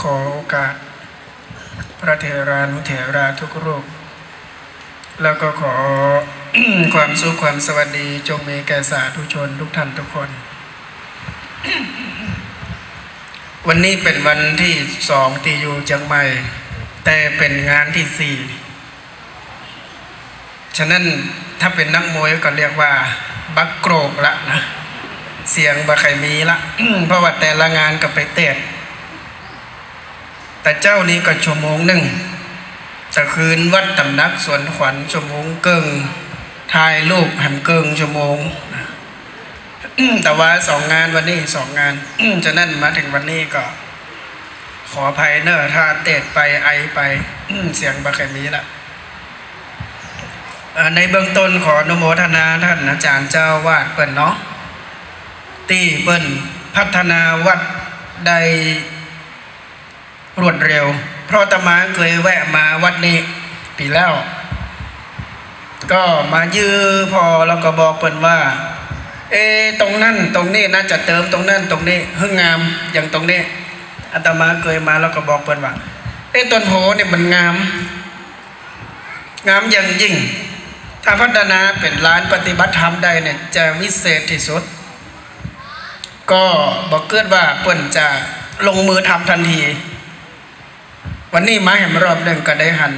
ขอโอกาส พระเถรานุเถราทุกรูป แล้วก็ขอความสุขความสวัสดีจงมีแก่สาธุชนทุกท่านทุกคน วันนี้เป็นวันที่สองที่อยู่เชียงใหม่ แต่เป็นงานที่สี่ฉะนั้นถ้าเป็นนักมวยก็เรียกว่า บักโกรกละนะ เสียงบะไครมีละเพราะว่าแต่ละงานก็ไปเตะแต่เจ้านี้ก็ชั่วโมงหนึ่งจะคืนวัดตำนักสวนขวัญชั่วโมงเกิงถ่ายรูปแหมเกิงชั่วโมงแต่ว่าสองงานวันนี้สองงานฉะนั้นมาถึงวันนี้ก็ ขออภัยเนอะถ้าเตะไปไอไปเสียงบะไครมีละในเบื้องต้นขออนุโมทนาท่านอาจารย์เจ้าวาดเปิ้นเนาะ ที่เปิ้นพัฒนาวัดได้รวดเร็ว เพราะตมาเคยแวะมาวัดนี้ปีแล้ว ก็มายื้อพอแล้วก็บอกเปิ้นว่า เอตรงนั้นตรงนี้น่าจะเติมตรงนั้นตรงนี้หึ่งงามอย่างตรงนี้อาตมาเคยมาแล้วก็บอกเปิ้นว่าเอต้นโหเนี่ยมันงาม งามอย่างยิ่ง ถ้าพัฒนาเป็นร้านปฏิบัติธรรมได้เนี่ยจะวิเศษที่สุด ก็บอกเกิดว่าเปิ้นจะลงมือทำทันที วันนี้มาแห่มรอบหนึ่งก็ได้หัน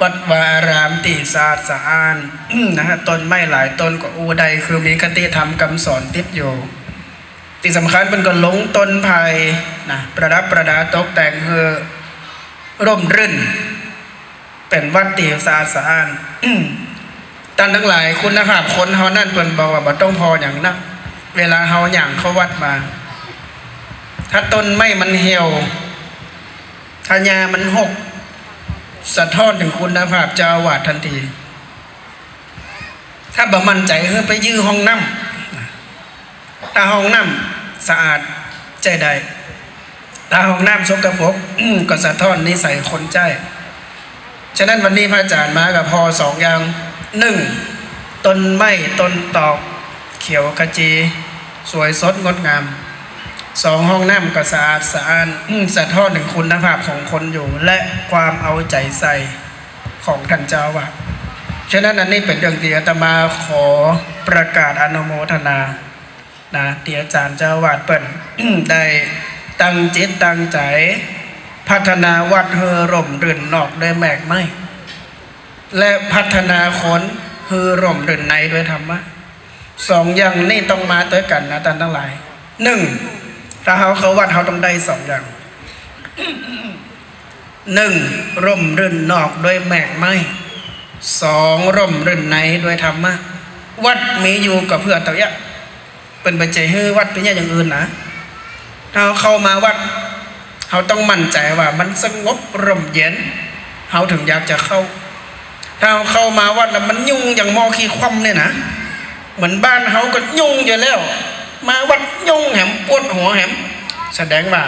วัดวาอารามตีสาสะอานนะฮะต้นไม้หลายต้นก็อูใดคือมีคติธรรมคำสอนติดอยู่ที่สำคัญเป็นก็ลงต้นไผ่นะประดับประดาตกแต่งเฮือร่มรื่น เป็นวัดตีสาสะอานตันทั้งหลายคุณภาพคนเฮานั่นเปิ้นบอกว่าบ่ต้องพออย่างนัก เวลาเฮาอย่างเขาวัดมา ถ้าต้นไม้มันเหี่ยวถ้าหญ้ามันหก สะท้อนถึงคุณภาพเจ้าอาวาดทันที ถ้าบ่มั่นใจเฮ้ไปยื้อห้องน้ำถ้าห้องน้ำสะอาดใจได้ถ้าห้องน้ำสกปรกก็สะท้อนนิสัยคนใจฉะนั้นวันนี้พระอาจารย์มากับพอสองอย่างหนึ่งต้นไม้ต้นตอก เขียวขจี สวยสดงดงามสองห้องน้ำก็สะอาดสะอ้านสะท้อนถึงคุณภาพของคนอยู่ และความเอาใจใส่ของท่านเจ้าวาดฉะนั้นอันนี้เป็นเรื่องที่อาตมาขอประกาศอนุโมทนานะที่อาจารย์เจ้าวาดเปิ่นได้ตั้งจิตตั้งใจ พัฒนาวัดเฮอร่มรื่นนอกด้วยแมกไม้และพัฒนาคนเฮอร่มรื่นในด้วยธรรมะ สองอย่างนี่ต้องมาด้วยกันนะท่านทั้งหลายหนึ่งถ้าเขาเขาวัดเขาต้องได้สองอย่างหนึ่งร่มรื่นนอกด้วยแมกไม้สองร่มรื่นในด้วยธรรมะวัดมีอยู่กับเพื่อเต่ายะเป็นปัจจัยให้วัดเป็นอย่างอื่นนะถ้าเข้ามาวัดเขาต้องมั่นใจว่ามันสงบร่มเย็นเขาถึงอยากจะเข้า ถ้าเขาเข้ามาวัดแล้วมันยุ่งอย่างมอขี้คว่ำเนี่ยนะ เหมือนบ้านเขาก็ยุ่งอยู่แล้ว มาวัดยุ่งแหมปวดหัวแหม แสดงว่า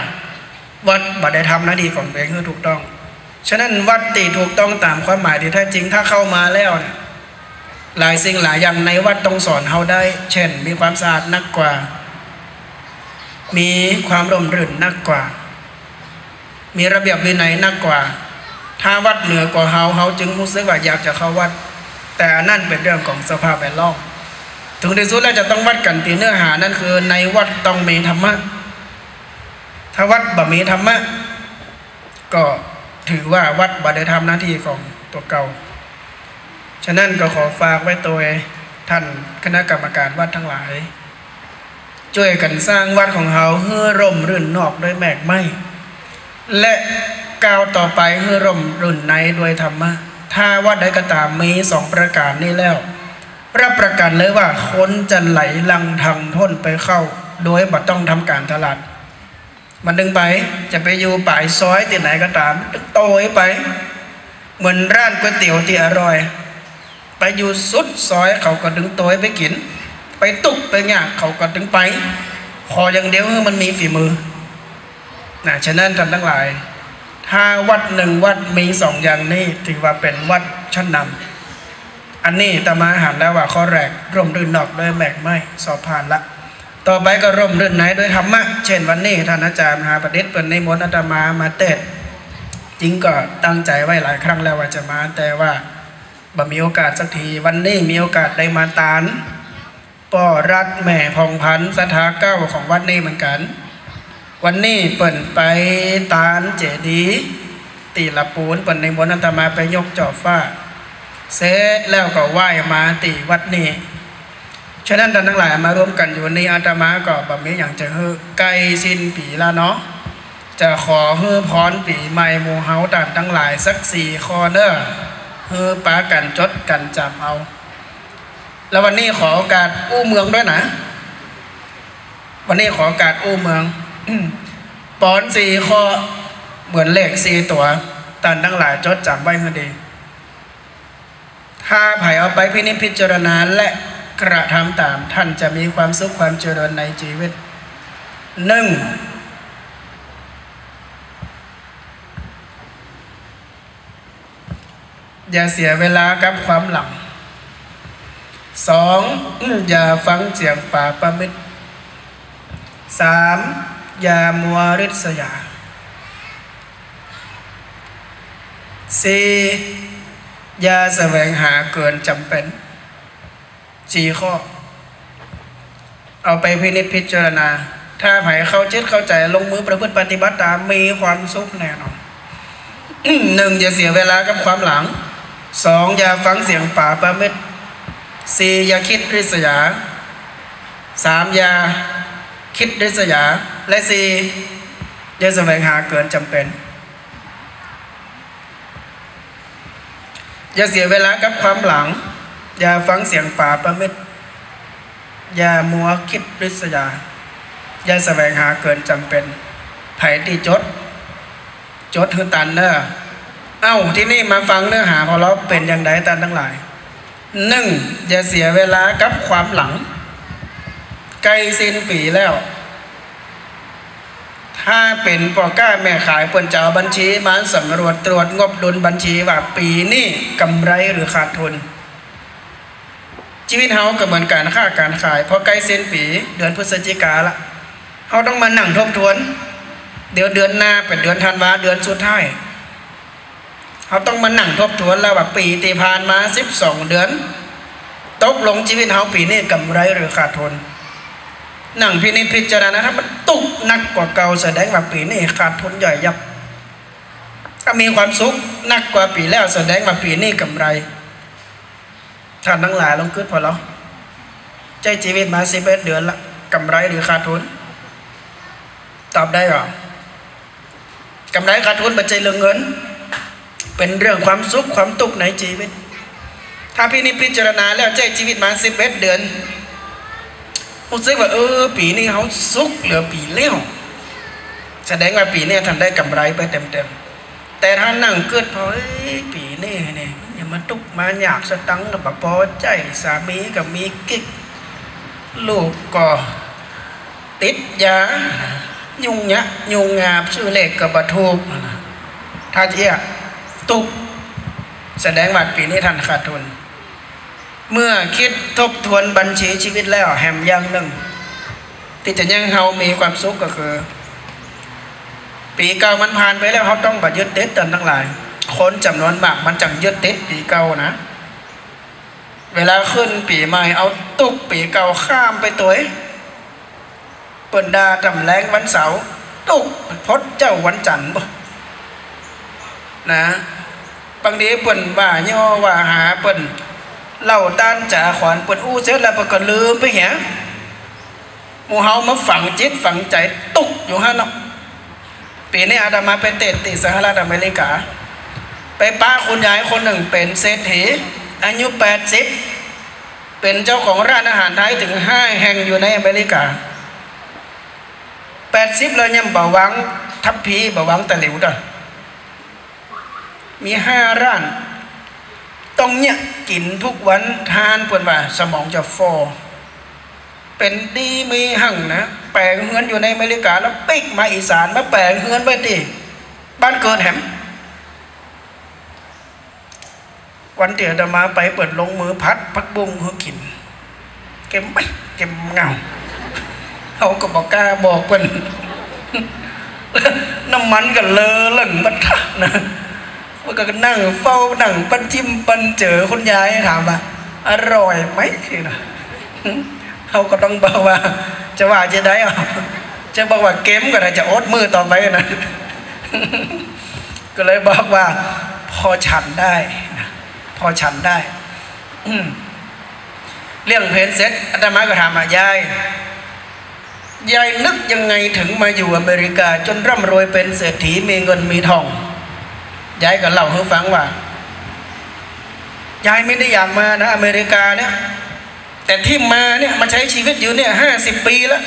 วัดบัดได้ทำหน้าที่ของตัวเองให้ถูกต้อง ฉะนั้นวัดตีถูกต้องตามความหมายที่แท้จริงถ้าเข้ามาแล้วเนี่ยหลายสิ่งหลายอย่างในวัดต้องสอนเขาได้ เช่น มีความสะอาดนักกว่า มีความร่มรื่นนักกว่า มีระเบียบวินัยนักกว่า ถ้าวัดเหนือกว่าเฮาเฮาจึงรู้สึกว่าอยากจะเข้าวัด แต่นนั่นเป็นเรื่องของสภาพแวดล้อม ถึงที่สุดแล้วจะต้องวัดกันที่เนื้อหานั่นคือ ในวัดต้องมีธรรมะ ถ้าวัดบ่มีธรรมะ ก็ถือว่าวัดบ่ได้ทำหน้าที่ของตัวเก่า ฉะนั้นก็ขอฝากไว้ตัวท่านคณะกรรมการวัดทั้งหลาย ช่วยกันสร้างวัดของเฮาเพื่อร่มรื่นนอกด้วยแมกไม้และก้าวต่อไปเพื่อร่มรุ่นในด้วยธรรมะ ถ้าวัดใดก็ตามมีสองประการนี้แล้ว รับประกันเลยว่าคนจะไหลลังทางท้นไปเข้า โดยบ่ต้องทำการตลาด มันดึงไปจะไปอยู่ป่ายซอยที่ไหนก็ตามโตยไป เหมือนร้านก๋วยเตี๋ยวที่อร่อย ไปอยู่สุดซอยเขาก็ดึงโตยไปกิน ไปตุกไปเงี้ยเขาก็ดึงไปขออย่างเดียวมันมีฝีมือนะฉะนั้นท่านทั้งหลาย ถ้าวัดหนึ่งวัดมีสองอย่างนี้ถือว่าเป็นวัดชั้นนำ อันนี้ตามาหันแล้วว่าข้อแรกร่มรื่นนอกด้วยแมกไม้สอบผ่านละ ต่อไปก็ร่มรื่นไหนด้วยธรรมะ เช่นวันนี้ท่านอาจารย์มหาประดิษฐ์เป็นในมนต์อาตมามาเตดจริงก็ตั้งใจไว้หลายครั้งแล้วว่าจะมาแต่ว่าบ่มีโอกาสสักที วันนี้มีโอกาสได้มาตานป่อรัดแม่พองพันสถาเก้าของวัดนี้เหมือนกัน วันนี้เปิ่นไปตานเจดียตีละปูนเปิ่นในมนต์อาตมาไปยกจอบฟ้า เสร็จแล้วก็ไหว้มาตีวัดนี้ ฉะนั้นท่านทั้งหลายมาร่วมกันอยู่ในอาตมาก็แบบนี้อย่างจะเฮ้อใกล้สิ้นปีแล้วเนาะจะขอเฮ้อพรปีใหม่หมูเฮาต่างทั้งหลายสักสี่คอเนอร์เฮ้อปากันจดกันจำเอา แล้ววันนี้ขอโอกาสอู้เมืองด้วยนะ วันนี้ขอโอกาสอู้เมืองปอนสี่ข้อเหมือนเลขสี่ตัวตันทั้งหลายจดจำไว้ให้ดี ถ้าไผ่เอาไปพินิจพิจารณาและกระทำตามท่านจะมีความสุขความเจริญในชีวิตหนึ่งอย่าเสียเวลากับความหลังสองอย่าฟังเสียงป่าประมิตรสามอย่ามัวริษยาสี่ อย่าแสวงหาเกินจำเป็นสี่ข้อ เอาไปพินิจพิจารณา ถ้าไผเข้าจิตเข้าใจลงมือประพฤติปฏิบัติตามมีความสุขแน่นอนหนึ่งอย่าเสียเวลากับความหลังสองอย่าฟังเสียงป่าประมิตรสี่อย่าคิดริษยาสามอย่าคิดริษยา และสี่อย่าแสวงหาเกินจำเป็น อย่าเสียเวลากับความหลัง อย่าฟังเสียงป่าประมิตรอย่ามัวคิดริษยา อย่าแสวงหาเกินจำเป็นไผ่ที่จด จดคือตันเนอะเอ้าที่นี่มาฟังเนื้อหาพอเราเป็นอย่างไรตันทั้งหลายหนึ่งอย่าเสียเวลากับความหลังใกล้สิ้นปีแล้ว ถ้าเป็นปอก้าแม่ขายเปิ่นจะเอาบัญชีมาสำรวจตรวจงบดุลบัญชีว่าปีนี้กำไรหรือขาดทุน ชีวิตเฮาก็เหมือนการค้าการขายพอใกล้เส้นปีเดือนพฤศจิกาละเฮาต้องมานั่งทบทวน เดี๋ยวเดือนหน้าเป็นเดือนธันวาเดือนสุดท้ายเขาต้องมานั่งทบทวนแล้วว่าปีที่ผ่านมาสิบสองเดือน ตกลงชีวิตเฮาปีนี้กำไรหรือขาดทุน นั่งพินิจพิจารณาถ้ามันตุกนักกว่าเก่าแสดงว่าปีนี้ขาดทุนใหญ่ยับ ถ้ามีความสุขนักกว่าปีแล้วแสดงว่าปีนี้กำไรท่านทั้งหลายลองคิดพอแล้วใจชีวิตมาสิบเอ็ดเดือนละกำไรหรือขาดทุน ตอบได้หรอกำไรขาดทุนปัจจัยเรื่องเงิน เป็นเรื่องความสุขความตุกในชีวิต ถ้าพี่นิจพิจารณาแล้วใจชีวิตมาสิบเอ็ดเดือน รู้สึกว่าเออ ปีนี้เขาสุขเหลือปีเลี้ยวแสดงว่าปีนี้ท่าได้กำไรไปเต็มๆ แต่ถ้านั่งเกิดพอปีนี้เนี่ยอย่ามาตุกมาอยากสตังกับพอใจสามีกับมีกิ๊กลูกก็ติดยา ยุ่งยะยุ่งงาบชื่อเลขกับบทูกถ้าเที่ยตุก แสดงว่าปีนี้ท่านขาดทุน เมื่อคิดทบทวนบัญชีชีวิตแล้วแหมย่างหนึ่ง ที่จะยังเฮามีความสุขก็คือ ปีเก่ามันผ่านไปแล้วเขาต้องบัดยึดติดตนทั้งหลาย คนจำนวนมากมันจังยึดติดปีเก่านะ เวลาขึ้นปีใหม่เอาตุกปีเก่าข้ามไปตัวเปิ่นดาจำแรงวันเสาร์ตุกพดเจ้าวันจันทร์บ่นะบางทีเปิ่นว่าย่อว่าหาเปิ่น เล่าต้านจ่าขวานปิ่นอู้เสร็จแล้วก็ลืมไปเหียมูเฮามาฝังจิตฝังใจตุกอยู่ฮะเนาะปีนี้อาดามาไปเตะติสหรัฐอเมริกา ไปป้าคุณยายคนหนึ่งเป็นเศรษฐีอายุแปดสิบเป็นเจ้าของร้านอาหารไทยถึงห้าแห่งอยู่ในอเมริกาแปดสิบเลยยังบ่วังทัพพีบ่วังตะหลิวด้มีห้าร้าน ต้องเนี่ยกินทุกวันทานเพื่อนว่า สมองจะฟอเป็นดีมีหั่งนะแปลงเฮือนอยู่ในอเมริกาแล้วปิกมาอีสานมาแปลงเฮือนไปดิบ้านเกิดแหมวันเดียวจะมาไปเปิดลงมือพัดพักบุ้งเขากินเก็มไปเก็มเงาเขาก็บอกกล้าบอกเพิ่นน้ำมันก็เลอะเล่งบัดทะนะ มันก็นั่งเฝ้านั่งปันจิ้มปันเจอคุณยายถามว่าอร่อยไหมนะเขาก็ต้องบอกว่า จะว่าจะได้อะจะบอกว่าเกมก็ได้จะอดมือต่อไปนะก็เลยบอกว่า พอฉันได้นะพอฉันได้ เรื่องเพนเสร็จอาตมาก็ถามายายยายนึกยังไงถึงมาอยู่อเมริกา จนร่ำรวยเป็นเศรษฐีมีเงินมีทอง ยายก็เล่าให้ฟังว่ายายไม่ได้อยากมานะอเมริกาเนี่ยแต่ที่มาเนี่ยมาใช้ชีวิตอยู่เนี่ยห้าสิบปีแล้ว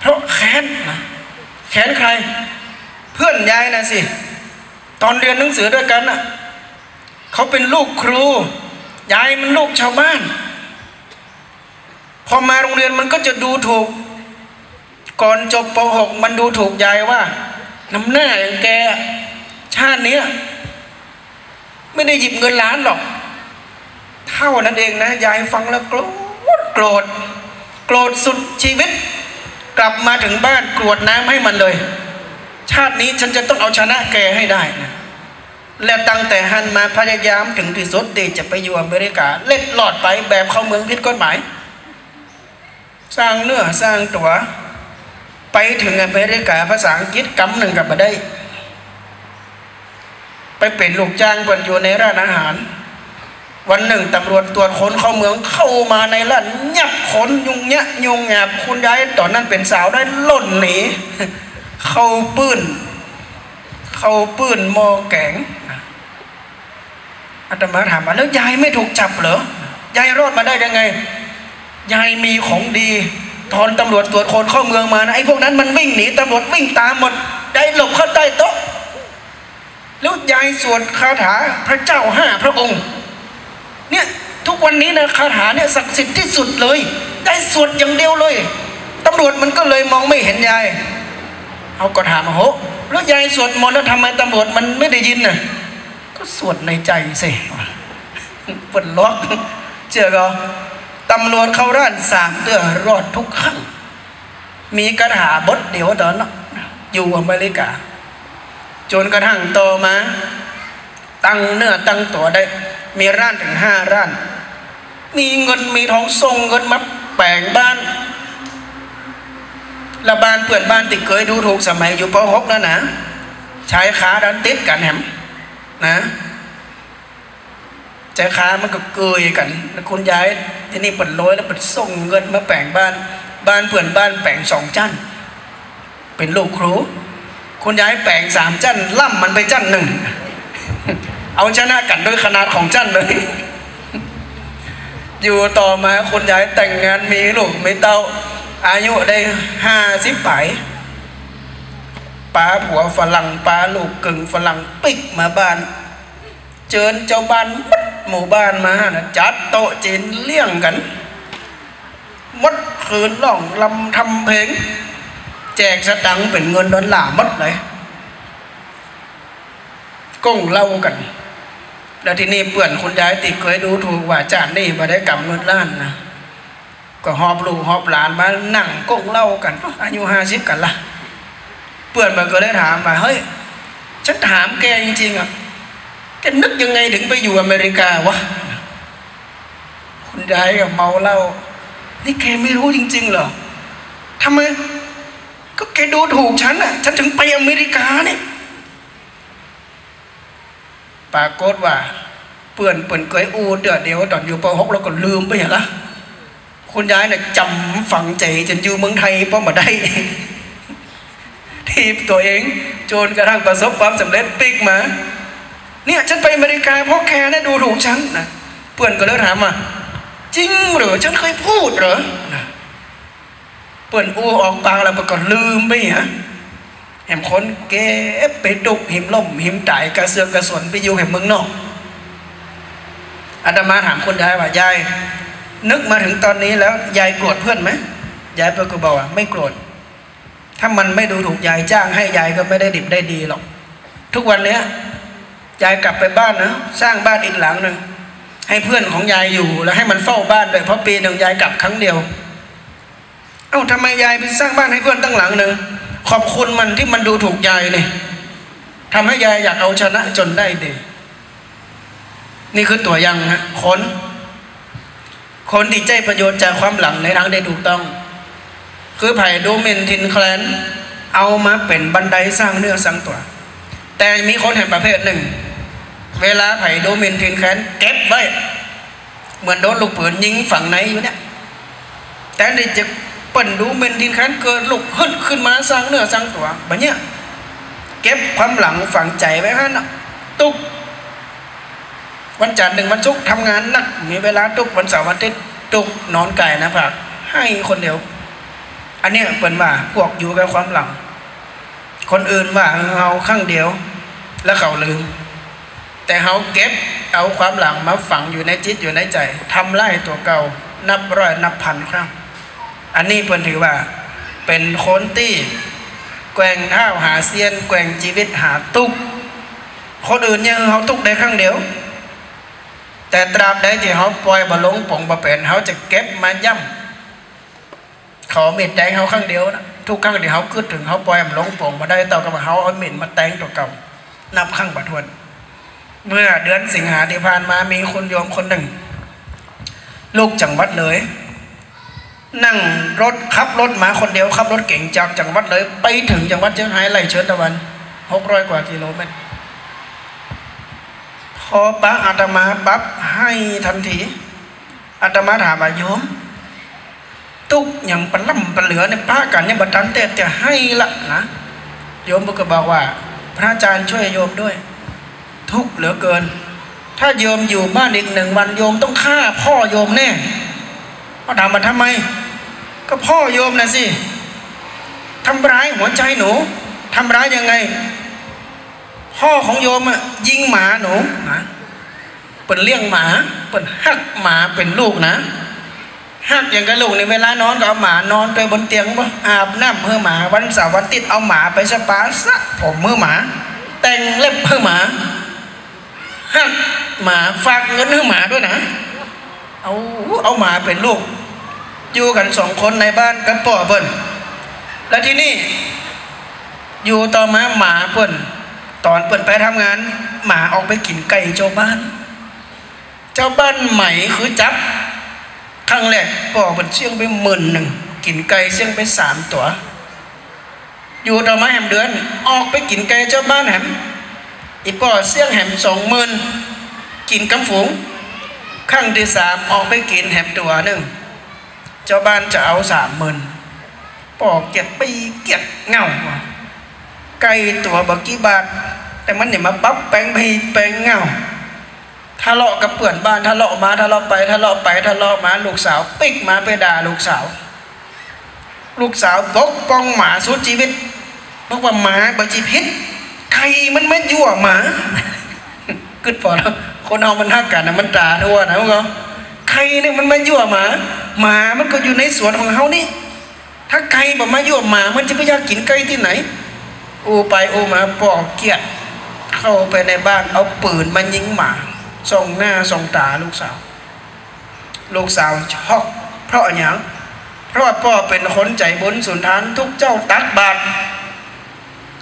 เพราะแค้นนะแค้นใคร เพื่อนยายนะสิ ตอนเรียนหนังสือด้วยกันอะเขาเป็นลูกครูยายมันลูกชาวบ้าน พอมาโรงเรียนมันก็จะดูถูก ก่อนจบป .6 มันดูถูกยายว่าน้ำหน้าอย่างแก ชาติเนี้ยไม่ได้หยิบเงินล้านหรอก เท่านั้นเองนะ ยายฟังแล้วโกรธโกรธ โกรธสุดชีวิต กลับมาถึงบ้านกรวดน้ำให้มันเลย ชาตินี้ฉันจะต้องเอาชนะแกให้ได้นะและตั้งแต่ฮันมาพยายามถึงที่สุดที่จะไปอยู่อเมริกา เล็ดลอดไปแบบเข้าเมืองผิดกฎหมาย สร้างเนื้อสร้างตัว ไปถึงอเมริกาภาษาอังกฤษกำหนึ่งกับมาได้ ไปเป็นลูกจ้างคนอยู่ในร้านอาหาร วันหนึ่งตำรวจตรวจคนเข้าเมืองเข้ามาในร้านยับขนยุงเนี้ยยุงแงบคุณยายตอนนั้นเป็นสาวได้ล่นหนีเข้าปื้น เข้าปื้นมอแกงอาตมาถามว่าแล้วยายไม่ถูกจับเหรอยายรอดมาได้ยังไงยายมีของดีตอนตำรวจตรวจคนเข้าเมืองมานะไอ้พวกนั้นมันวิ่งหนีตำรวจวิ่งตามหมดได้หลบเข้าใต้โต๊ะ แล้วยายสวดคาถาพระเจ้าห้าพระองค์ เนี่ยทุกวันนี้นะคาถาเนี่ยศักดิ์สิทธิ์ที่สุดเลย ได้สวดอย่างเดียวเลยตำรวจมันก็เลยมองไม่เห็นยายเขาก็ถามาโหแล้วยายสวดมนต์แล้วทำไมตำรวจมันไม่ได้ยินน่ะก็สวดในใจสิปวดล็อกเชื่อก็ตำรวจเข้าร้านสามเดือรอดทุกครั้งมีคาถาบทเดียวตอนนั้นอยู่อเมริกา จนกระทั่งโตมา ตั้งเนื้อตั้งตัวได้ มีร้านถึงห้าร้าน มีเงินมีทองส่งเงินมาแปลงบ้านละบ้านเพื่อนบ้านติดเคยดูถูกสมัยอยู่ป .6 แล้วนะชายขาดันติดกันแหมนะใจขามันก็เกยกันแล้วคุณยายที่นี่เปิดร้อยแล้วเปิดส่งเงินมาแปลงบ้าน บ้านเพื่อนบ้านแปลงสองจันเป็นลูกครู คุณยายแปลงสามจันล่ำมันไปจันหนึ่ง เอาชนะกันด้วยขนาดของจันเลย อยู่ต่อมาคุณยายแต่งงานมีลูกมีเต้า อายุได้ห้าสิบปลายป้าผัวฝรั่งป้าลูกกึ่งฝรั่งปิกมาบ้าน เจิญเจ้าบ้านมัดหมู่บ้านมานะจัดโต๊ะจีนเลี้ยงกัน มัดคืนร้องลำทำเพลง แจกสตังค์เป็นเงินดอลลาร์มัดเลยก้งเล่ากัน แล้วที่นี่เปื่อนคุณยายติเคยดูถูกว่าจานนี่มาได้กำเงินล้านนะก็หอบลูกหอบหลานมานั่งก้งเล่ากันอายุห้าสิบกันละเปื่อนมันก็เลยถามว่าเฮ้ยฉันถามแกจริงๆอะแกนึกยังไงถึงไปอยู่อเมริกาวะคุณยายก็เมาเหล้านี่แกไม่รู้จริง ๆ เหรอทำไม ก็แกดูถูกฉันอะ ฉันถึงไปอเมริกาเนี่ยปรากฏว่า เปื่อนเปื่อนเคยอูเดือดเดียวตอนอยู่ป .6 แล้วก็ลืมไปอย่างละคุณยายเนี่ยจำฝังใจจนอยู่เมืองไทยเพราะมาได้ ทีบตัวเอง จนกระทั่งประสบความสำเร็จปิกมา เนี่ยฉันไปอเมริกาเพราะแกนี่ยดูถูกฉันนะเพื่อนก็เลยถามว่าจริงหรือฉันเคยพูดเหรอ เพื่อนอูออกปากแล้วก็ลืมไปฮะแหมคนเก็บไปดุกหิมล่มหิมตายกระเสือกกระสนไปอยู่แห่งเมืองนอกอาตมาถามคนยายว่ายายนึกมาถึงตอนนี้แล้วยายโกรธเพื่อนไหมยายเพื่อนก็บอกว่าไม่โกรธถ้ามันไม่ดูถูกยายจ้างให้ยายก็ไม่ได้ดิบได้ดีหรอก ทุกวันเนี้ยยายกลับไปบ้านนะสร้างบ้านอีกหลังหนึ่งให้เพื่อนของยายอยู่แล้วให้มันเฝ้าบ้านด้วยเพราะปีหนึ่งยายกลับครั้งเดียว เอ้าทำไมยายไปสร้างบ้านให้เพื่อนตั้งหลังหนึ่งขอบคุณมันที่มันดูถูกยายนี่ทำให้ยายอยากเอาชนะจนได้ดีนี่คือตัวย่างฮะคนคนที่ใจประโยชน์จากความหลังในทางได้ถูกต้อง คือไผ่ดูเมนทินแคลน เอามาเป็นบันไดสร้างเนื้อสร้างตัว แต่มีคนเห็นประเภทหนึ่ง เวลาไผ่ดูเมนทินแคลนเก็บไว้ เหมือนโดนลูกปืนยิงฝั่งไหนอยู่เนี่ยแต่ในจะ ปิ่นดูเมนทินแคลนเกิดลูกขึ้นขึ้นมาสร้างเนื้อสร้างตัวแบบเนี้ยเก็บความหลังฝังใจไว้ฮะนะตุกวันจันทร์หนึ่งวันศุกร์ทำงานหนักมีเวลาตุกวันเสาร์วันอาทิตย์ตุกนอนไก่นะผักให้คนเดียว อันเนี้ยเปิ่นว่าพวกอยู่กับความหลัง คนอื่นว่าเอาข้างเดียว แล้วเขาลืม แต่เขาเก็บเอาความหลังมาฝังอยู่ในจิตอยู่ในใจทำไล่ตัวเก่า นับร้อยนับพันครั้ง อันนี้เพิ่นถือว่า เป็นคนที่แกว่งเท้าหาเซียน แกว่งชีวิตหาตุกคนอื่นยังเขาตุกได้ครั้งเดียว แต่ตราบใดที่เขาปล่อยบอลงปงบะเป็นเขาจะเก็บมาย่ำเขาเม็ดแดงเขาครั้งเดียวนะทุกครั้งที่เขาขึ้นถึงเขาปล่อยมันลงปงมาได้ต่อกับเขาเอาเม็ดมาแตงตัวเก่านับครั้งบัดทวน เมื่อเดือนสิงหาที่ผ่านมามีคนโยมคนหนึ่ง ลูกจังหวัดเลย นั่งรถขับรถมาคนเดียวขับรถเก่งจากจังหวัดเลย ไปถึงจังหวัดเชียงรายไล่เชิญตะวันหกร้อยกว่ากิโลเมตรพอป้าอาตมาปั๊บให้ทันทีอาตมาถามว่าโยม ตุกอย่างปลล่ำปลเหลือเนี่ยป้ากันเนี่ยบัตันแต่แต่ให้ละนะโยมก็บอกว่า พระอาจารย์ช่วยโยมด้วย ทุกเหลือเกิน ถ้าโยมอยู่บ้านอีกหนึ่งวันโยมต้องฆ่าพ่อโยมแน่เขาถามมาทำไม ก็พ่อโยมนะสิทำร้ายหัวใจหนูทำร้ายยังไง พ่อของโยมอะยิงหมาหนูนะเปิ่นเลี้ยงหมาเปิ่นหักหมาเป็นลูกนะหักอย่างกับลูกในเวลานอนก็เอาหมานอนไปบนเตียงบ่อาบน้ำเพื่อหมาวันเสาร์วันอาทิตย์เอาหมาไปสปาสะผมเมื่อหมา แต่งเล็บเพื่อหมาหักหมาฝากเงินให้หมาด้วยนะ เอาเอาหมาเป็นลูก อยู่กันสองคนในบ้านกับพ่อเปิ้นแล้วที่นี่อยู่ต่อมาหมาเปิ้นตอนเปิ้นไปทำงาน หมาออกไปกินไก่เจ้าบ้าน เจ้าบ้านใหม่คือจับครั้งแรกพ่อเปิ้นเสี่ยงไปหมื่นหนึ่งกินไก่เสี่ยงไปสามตัว อยู่ต่อมาแหมเดือน ออกไปกินไก่เจ้าบ้านแหมอีป่อเสี่ยงแหมสองหมื่นกินกำฝูงครั้งที่สามออกไปกินแหมตัวหนึ่ง เจ้าบ้านจะเอาสามหมื่นป่อเก็บปีเก็บเงาไก่ตัวบักกี่บาทแต่มันเนี่ยมาปั๊บแปลงพีแปลงเงาทะเลาะกับเพื่อนบ้านทะเลาะมาทะเลาะไปทะเลาะไปทะเลาะมาลูกสาว ปิกมาไปด่าลูกสาว ลูกสาวปกป้องหมาสุดชีวิตบอกว่าหมาบัจีพิษใครมันไม่ยั่วหมากึดพอแล้วคนเอามันหักกันนะมันด่าทั่วนะพวกเขา ใครเนี่ยมันม่ยั่วหมา หมามันก็อยู่ในสวนของเขานี่ ถ้าใครบอกมายั่วหมา มันจะไปอยากกินไก่ที่ไหน โอไปโอมาปอกเกียดเข้าไปในบ้านเอาปืนมายิงหมาส่องหน้าส่องตาลูกสาว ลูกสาวช็อกเพราะอย่างเพราะว่าพ่อเป็นคนใจบุญสุนทานทุกเจ้าตักบาตร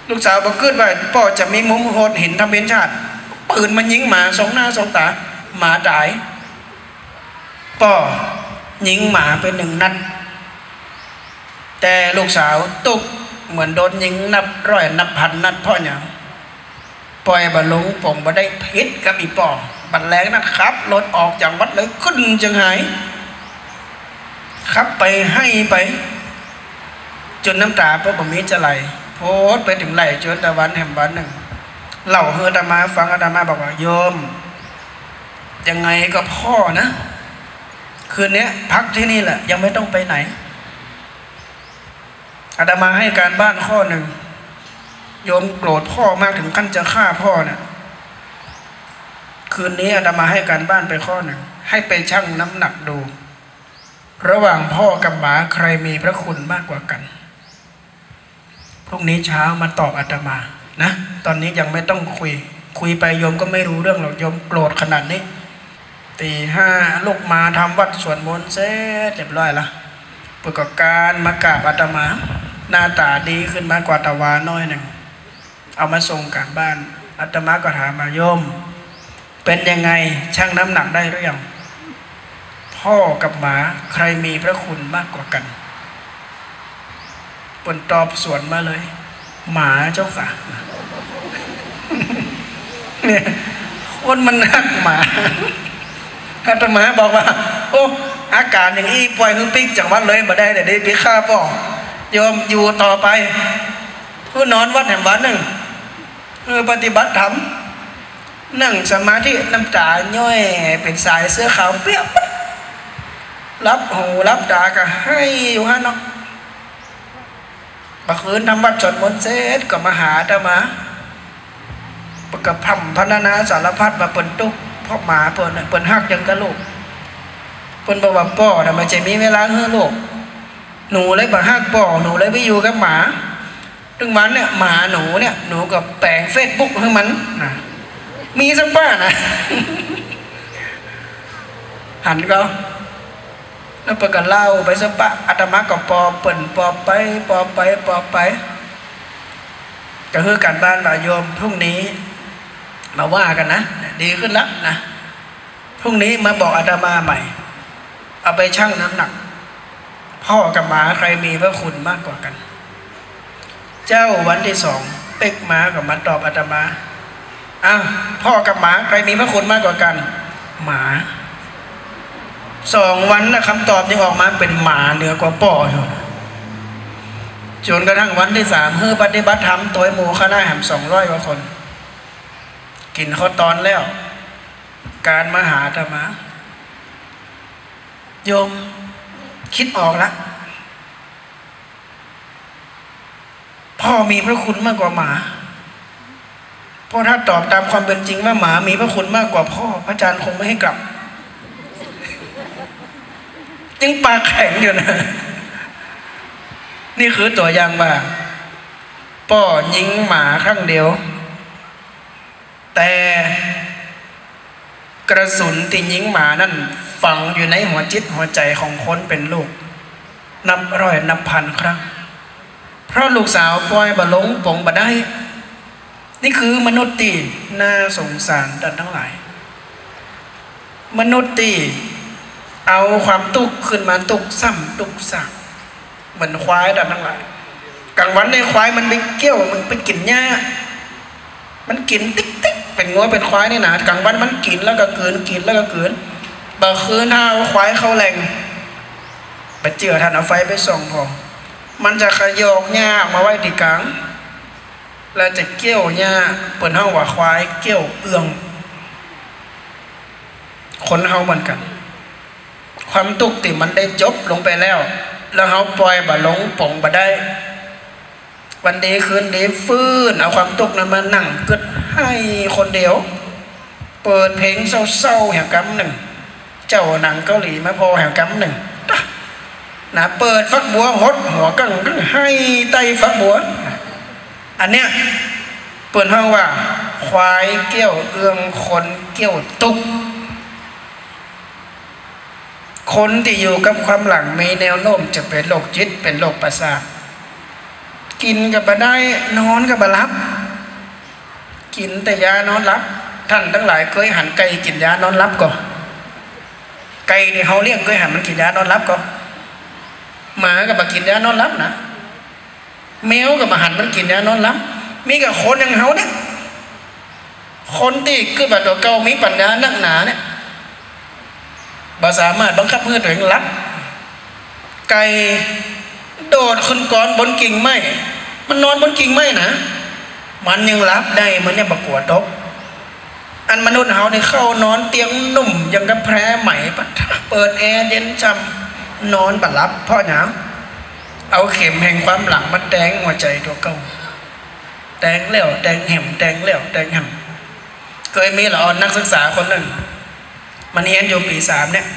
ลูกสาวบอกขึ้นว่าพ่อจะมีมุมโหดเห็นทำเป็นชาติปืนมันยิงหมาส่องหน้าส่องตาหมาตาย พ่อยิงหมาเป็นหนึ่งนัดแต่ลูกสาวตุกเหมือนโดนยิงนับร้อยนับพันนัดพ่ออย่างปล่อยบอลลงผมมาได้พิษกับอีป่อบันแรงนะครับรถออกจากวัดเลยขึ้นจังหายขับไปให้ไป จนน้ำตาพระบมีจะไหลโพสไปถึงไหลจนตะวันแห่งวันหนึ่งเหล่าเฮอตามาฟังอาตมาบอกว่าโยมยังไงก็พ่อนะ คืนนี้พักที่นี่แหละ ยังไม่ต้องไปไหนอาตมาให้การบ้านข้อหนึ่งโยมโกรธพ่อมากถึงขั้นจะฆ่าพ่อเนะ่ยคืนนี้อาตมาให้การบ้านไปข้อหนึ่งให้ไปชั่งน้ำหนักดู ระหว่างพ่อกับหมาใครมีพระคุณมากกว่ากันพรุ่งนี้เช้ามาตอบอาตมานะ ตอนนี้ยังไม่ต้องคุย คุยไปโยมก็ไม่รู้เรื่องหรอกโยมโกรธขนาดนี้ ตีห้าลูกมาทำวัดสวดมนต์เสร็จเรียบร้อยละประกอบการมากราบอาตมา หน้าตาดีขึ้นมากกว่าตะวาน้อยหนึ่งเอามาส่งการบ้านอาตมาก็ถามมาโยม เป็นยังไงช่างน้ำหนักได้หรือยังพ่อกับหมาใครมีพระคุณมากกว่ากันปนตอบสวนมาเลย หมาเจ้าค่ะเนี่ยคนมันนักหมา อาตมาบอกว่า โอ้อาการอย่างนี้ปล่อยคือปิ๊กจากวัดเลยมาได้แต่ได้ไปฆ่าพ่อยอมอยู่ต่อไปเพื่อนอนวัดแห่งวัดหนึ่งเออปฏิบัติธรรมนั่งสมาธิน้ำตาย่อยเป็นสายเสื้อขาวเปี้ยรับหูรับตาก็ให้อยู่ฮะเนาะบัคืนทำวัดจดมนเสร็จก็มาหาอาตมาประกระพัมพนานาสารพัดมาเปิ่นตุก เพราะหมาเปิ่นเปิ่นหักยังกะลูกเปิ่นบอกว่าป่อนะมันจะมีเวลาเฮือลูกหนูเลยบ่หักป่อหนูเลยไปอยู่กับหมาถึงวันเนี่ยหมาหนูเนี่ยหนูก็แปลงเฟซบุ๊กให้มันนะมีสักป้านะหันก็แล้วเปิดกันเล่าไปสักปะอาตมาก็ปอเปิ่นปอไปปอไปปอไปก็คือการบ้านบายโยมพรุ่งนี้ มาว่ากันนะ ดีขึ้นแล้วนะพรุ่งนี้มาบอกอาตมาใหม่ เอาไปชั่งน้ำหนัก พ่อกับหมาใครมีพระคุณมากกว่ากัน เจ้าวันที่สองเป็กหมากับมาตอบอาตมาอ้าวพ่อกับหมาใครมีพระคุณมากกว่ากัน หมาสองวันนะคำตอบยังออกมาเป็นหมาเหนือกว่าป่ออยู่จนกระทั่งวันที่สามเฮือปฏิบัติธรรมตัวหมูคณะแหมสองร้อยกว่าคน กินข้าวตอนแล้ว การมาหาธรรมะโยมคิดออกละพ่อมีพระคุณมากกว่าหมา เพราะถ้าตอบตามความเป็นจริงว่าหมามีพระคุณมากกว่าพ่อ พระอาจารย์คงไม่ให้กลับ ยังปากแข็งอยู่นะ นี่คือตัวอย่างว่าป่อยิงหมาครั้งเดียว แต่กระสุนที่ยิงหมานั่นฝังอยู่ในหัวจิตหัวใจของคนเป็นลูก นับร้อยนับพันครั้ง เพราะลูกสาวปล่อยบะลงปงบะได้ นี่คือมนุษย์ที่น่าสงสารดันทั้งหลาย มนุษย์ที่เอาความตุกขึ้นมาตุกซ้ำตุกซ้ำเหมือนควายดันทั้งหลายกลางวันในควายมันไปเกี่ยวมันไปกินหญ้า มันกินติ๊กติ๊กเป็นงัวเป็นควายนี่นะกลางวันมันกินแล้วก็เกินกินแล้วก็เกินบางคืนถ้าเอาควายเข้าแหลงไปเจือท่านเอาไฟไปส่องพอมันจะขยอกหญ้าออกมาไว้ที่กลางแล้วจะเกี่ยวหญ้าเปิดห้องว่าควายเกี่ยวเอืองคนเฮาเหมือนกัน ความตุกติมันได้จบลงไปแล้ว แล้วเฮาปล่อยบ่หลงป่งบ่ได้ วันเดีคืนเดีฟื้น เอาความตุกข์นั้นมานั่งกึดให้คนเดียว เปิดเพลงเศร้าๆแห่งกำหนึ่ง เจ้าหนังเกาหลีมาพอแห่งกำหนึ่งนะเปิดฟักบัวหดหัวกังกังให้ไตฟักบัว อันเนี้ยเปิดห้องว่า ควายเกี้ยวเอืองคนเกี้ยวตุก คนที่อยู่กับความหลังมีแนวโน้มจะเป็นโรคจิตเป็นโรคประสาท กินกับบะได้นอนกับบะรับ กินแต่ยานอนรับ ท่านทั้งหลายเคยหันไก่กินยานอนรับก่อนไก่ที่เขาเลี้ยงเคยหันมันกินยานอนรับก่อนหมากับมากินยานอนรับนะแมวกับมาหันมันกินยานอนรับ มีกับคนอย่างเขาเนี่ยคนที่คือแบบตัวเก่ามีปัญญานักหนาเนี่ยบ่สามารถบังคับเพื่อตัวเองรับ ไก่โดดขึ้นก้อนบนกิ่งไม้ มันนอนบนกิ่งไม้นะ มันยังรับได้มันยังประกวดตกอันมนุษย์เฮาเนี่ยเข้านอนเตียงนุ่มยังกับแพรไหมปะเปิดแอร์เย็นจำนอนบัดรับเพราะหนาวเอาเข็มแห่งความหลังมาแทงหัวใจตัวเก่าแทงแล้วแทงแหมแทงแล้วแทงแหมเคยมีเหรอนนักศึกษาคนหนึ่ง มันเรียนอยู่ปีสามเนี่ย